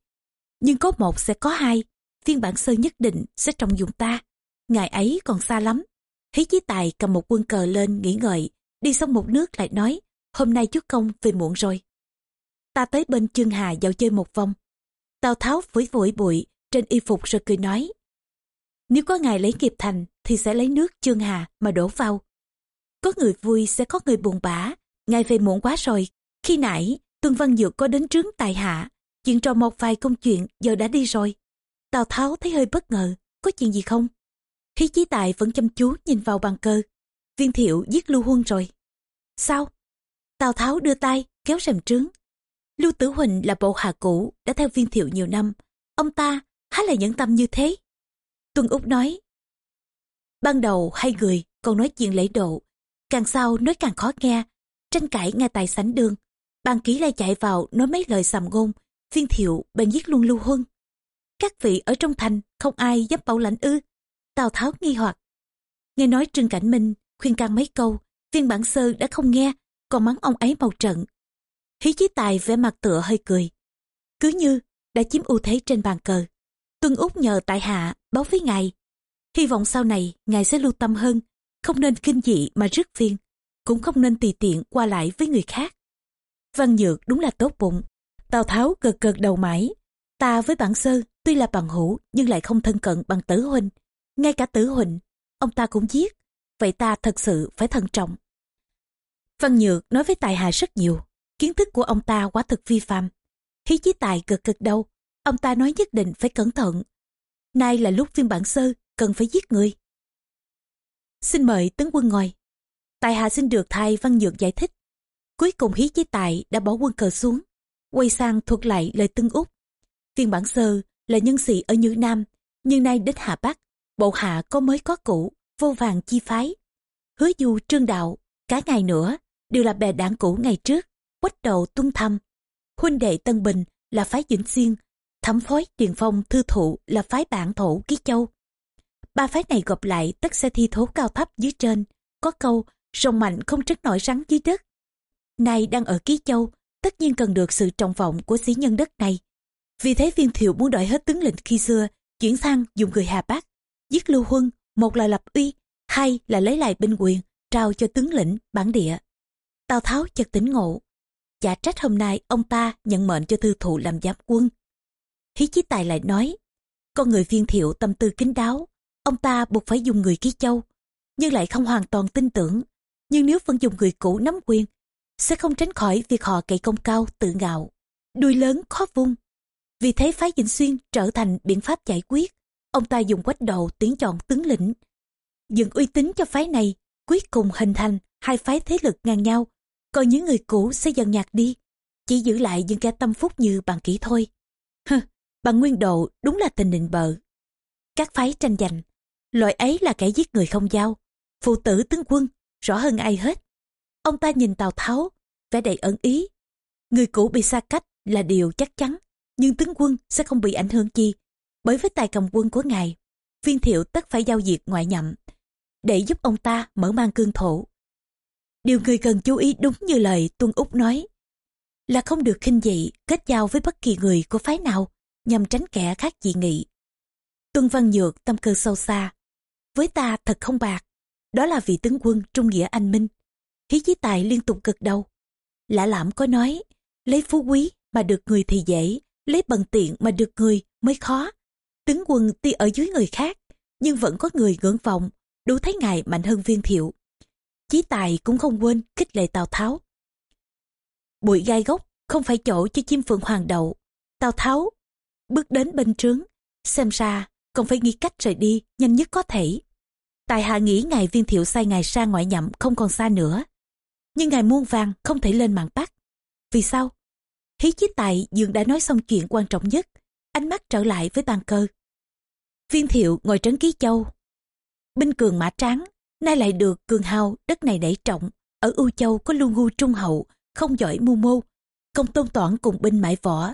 nhưng có một sẽ có hai, phiên bản sơ nhất định sẽ trong dùng ta. Ngày ấy còn xa lắm. Hí chí tài cầm một quân cờ lên nghĩ ngợi, đi xong một nước lại nói, hôm nay chúa công về muộn rồi. Ta tới bên chương hà dạo chơi một vòng. Tào Tháo phủi phủi bụi trên y phục rồi cười nói, nếu có ngài lấy kịp thành thì sẽ lấy nước chương hà mà đổ vào. Có người vui sẽ có người buồn bã, ngài về muộn quá rồi. Khi nãy, Tuân Văn Dược có đến trướng tài hạ, chuyện trò một vài công chuyện giờ đã đi rồi. Tào Tháo thấy hơi bất ngờ, có chuyện gì không? Hí Chí Tài vẫn chăm chú nhìn vào bàn cơ. Viên thiệu giết Lưu Huân rồi. Sao? Tào Tháo đưa tay, kéo rèm trướng. Lưu Tử Huỳnh là bộ hạ cũ, đã theo viên thiệu nhiều năm. Ông ta há lại nhẫn tâm như thế? Tuân Úc nói. Ban đầu hai người còn nói chuyện lễ độ, càng sau nói càng khó nghe, tranh cãi ngay tại sảnh đường. Bàn ký lại chạy vào nói mấy lời sầm ngôn, viên thiệu bèn giết luôn lưu huân. Các vị ở trong thành không ai dám bảo lãnh ư. Tào Tháo nghi hoặc. Nghe nói Trương Cảnh Minh khuyên can mấy câu, viên bản sơ đã không nghe, còn mắng ông ấy màu trận. Hí chí tài vẻ mặt tựa hơi cười. Cứ như đã chiếm ưu thế trên bàn cờ. Tuân Úc nhờ tại hạ báo với ngài. Hy vọng sau này ngài sẽ lưu tâm hơn, không nên kinh dị mà rước phiền, cũng không nên tùy tiện qua lại với người khác. Văn Nhược đúng là tốt bụng. Tào Tháo gật gật đầu mãi. Ta với bản sơ tuy là bằng hữu nhưng lại không thân cận bằng tử huynh. Ngay cả tử huynh, ông ta cũng giết. Vậy ta thật sự phải thận trọng. Văn Nhược nói với Tài Hà rất nhiều. Kiến thức của ông ta quá thực vi phạm. Hí chí Tài cực cực đâu. Ông ta nói nhất định phải cẩn thận. Nay là lúc viên bản sơ cần phải giết người. Xin mời tướng quân ngồi. Tài hạ xin được thay văn nhược giải thích. Cuối cùng hí chí tài đã bỏ quân cờ xuống. Quay sang thuật lại lời tương úc. Viên bản sơ là nhân sĩ ở Như Nam. Nhưng nay đến Hà Bắc. Bộ hạ có mới có cũ. Vô vàng chi phái. Hứa du trương đạo. Cả ngày nữa. đều là bè đảng cũ ngày trước, quách đầu tuân thăm. Huynh đệ Tân Bình là phái Vĩnh Xuyên, thẩm phối Điền Phong thư thụ là phái bản thổ Ký Châu. Ba phái này gộp lại tất sẽ thi thố cao thấp dưới trên, có câu rồng mạnh không trích nổi rắn dưới đất. Nay đang ở Ký Châu, tất nhiên cần được sự trọng vọng của sĩ nhân đất này. Vì thế viên thiệu muốn đòi hết tướng lĩnh khi xưa, chuyển sang dùng người Hà Bắc, giết Lưu Huân, một là lập uy, hai là lấy lại binh quyền, trao cho tướng lĩnh bản địa. Tào Tháo chợt tỉnh ngộ, chả trách hôm nay ông ta nhận mệnh cho thư thụ làm giám quân. Hí chí tài lại nói, con người viên thiệu tâm tư kín đáo, ông ta buộc phải dùng người ký châu, nhưng lại không hoàn toàn tin tưởng. Nhưng nếu vẫn dùng người cũ nắm quyền, sẽ không tránh khỏi việc họ cậy công cao tự ngạo. Đuôi lớn khó vung. Vì thế phái Dịnh Xuyên trở thành biện pháp giải quyết. Ông ta dùng quách đầu tuyển chọn tướng lĩnh. Dựng uy tín cho phái này, cuối cùng hình thành hai phái thế lực ngang nhau. Còn những người cũ sẽ dần nhạt đi. Chỉ giữ lại những kẻ tâm phúc như bằng kỹ thôi. Hừ, bằng nguyên độ đúng là tình định bợ. Các phái tranh giành, loại ấy là kẻ giết người không giao. Phụ tử tướng quân, rõ hơn ai hết. Ông ta nhìn Tào Tháo, vẻ đầy ẩn ý. Người cũ bị xa cách là điều chắc chắn, nhưng tướng quân sẽ không bị ảnh hưởng chi. Bởi với tài cầm quân của ngài, viên thiệu tất phải giao diệt ngoại nhậm, để giúp ông ta mở mang cương thổ. Điều người cần chú ý đúng như lời Tuân Úc nói, là không được khinh dị kết giao với bất kỳ người của phái nào nhằm tránh kẻ khác dị nghị. Tuân Văn Nhược tâm cơ sâu xa. Với ta thật không bạc, đó là vị tướng quân trung nghĩa anh minh. Hí chí tài liên tục cực đầu. Lạ lãm có nói, lấy phú quý mà được người thì dễ, lấy bằng tiện mà được người mới khó. Tướng quân tuy ở dưới người khác, nhưng vẫn có người ngưỡng vọng, đủ thấy ngài mạnh hơn viên thiệu. Chí tài cũng không quên kích lệ Tào Tháo. Bụi gai gốc không phải chỗ cho chim phượng hoàng đậu. Tào Tháo bước đến bên trướng, xem ra còn phải nghĩ cách rời đi nhanh nhất có thể. Tài hạ nghĩ ngài viên thiệu sai ngài ra ngoại nhậm không còn xa nữa. Nhưng ngài muôn vàng không thể lên mạng Bắc. Vì sao? Hí chí tài dường đã nói xong chuyện quan trọng nhất, ánh mắt trở lại với bàn cơ. Viên thiệu ngồi trấn ký châu. Binh cường mã tráng, nay lại được cường hào đất này đẩy trọng. Ở U Châu có lưu ngu trung hậu, không giỏi mưu mô. Công tôn toản cùng binh mãi võ.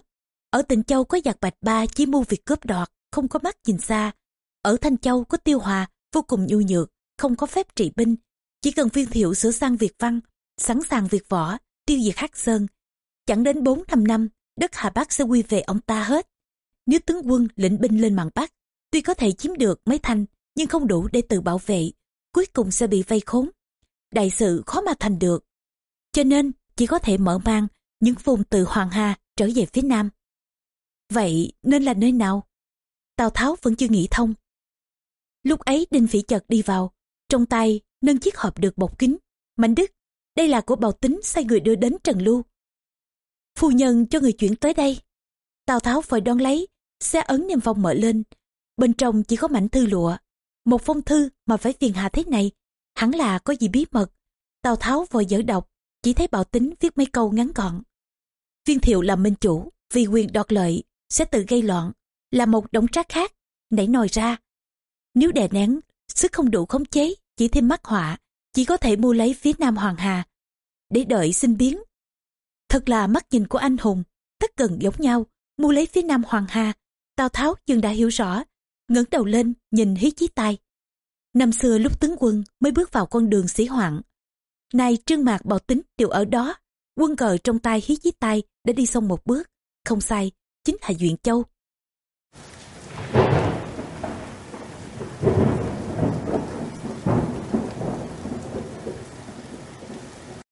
Ở Tịnh Châu có giặc bạch ba chỉ mưu việc cướp đoạt, không có mắt nhìn xa. Ở Thanh Châu có tiêu hòa, vô cùng nhu nhược, không có phép trị binh. Chỉ cần viên thiệu sửa sang việc văn, sẵn sàng việc võ, tiêu diệt Hắc Sơn. Chẳng đến bốn năm năm, đất Hà Bắc sẽ quy về ông ta hết. Nếu tướng quân lĩnh binh lên mạn Bắc, tuy có thể chiếm được mấy thanh, nhưng không đủ để tự bảo vệ, cuối cùng sẽ bị vây khốn. Đại sự khó mà thành được. Cho nên, chỉ có thể mở mang những vùng từ Hoàng Hà trở về phía Nam. Vậy nên là nơi nào? Tào Tháo vẫn chưa nghĩ thông. Lúc ấy Đinh Phỉ chợt đi vào, trong tay nâng chiếc hộp được bọc kính. Mạnh Đức, đây là của bào tính sai người đưa đến Trần Lưu. Phu nhân cho người chuyển tới đây. Tào Tháo vội đón lấy, xe ấn niêm phong mở lên. Bên trong chỉ có mảnh thư lụa. Một phong thư mà phải phiền hà thế này, hẳn là có gì bí mật. Tào Tháo vội dở đọc, chỉ thấy bảo tính viết mấy câu ngắn gọn. Viên thiệu làm minh chủ, vì quyền đoạt lợi, sẽ tự gây loạn, là một đống trác khác, nảy nòi ra. Nếu đè nén, sức không đủ khống chế, chỉ thêm mắc họa, chỉ có thể mua lấy phía nam Hoàng Hà, để đợi sinh biến. Thật là mắt nhìn của anh hùng, tất gần giống nhau, mua lấy phía nam Hoàng Hà. Tào Tháo dường đã hiểu rõ, ngẩng đầu lên nhìn hí chí tai. Năm xưa lúc tướng quân mới bước vào con đường sĩ hoạn. Nay trương mạc bảo tính đều ở đó, quân cờ trong tay hí chí tai đã đi xong một bước. Không sai, chính là Duyện Châu.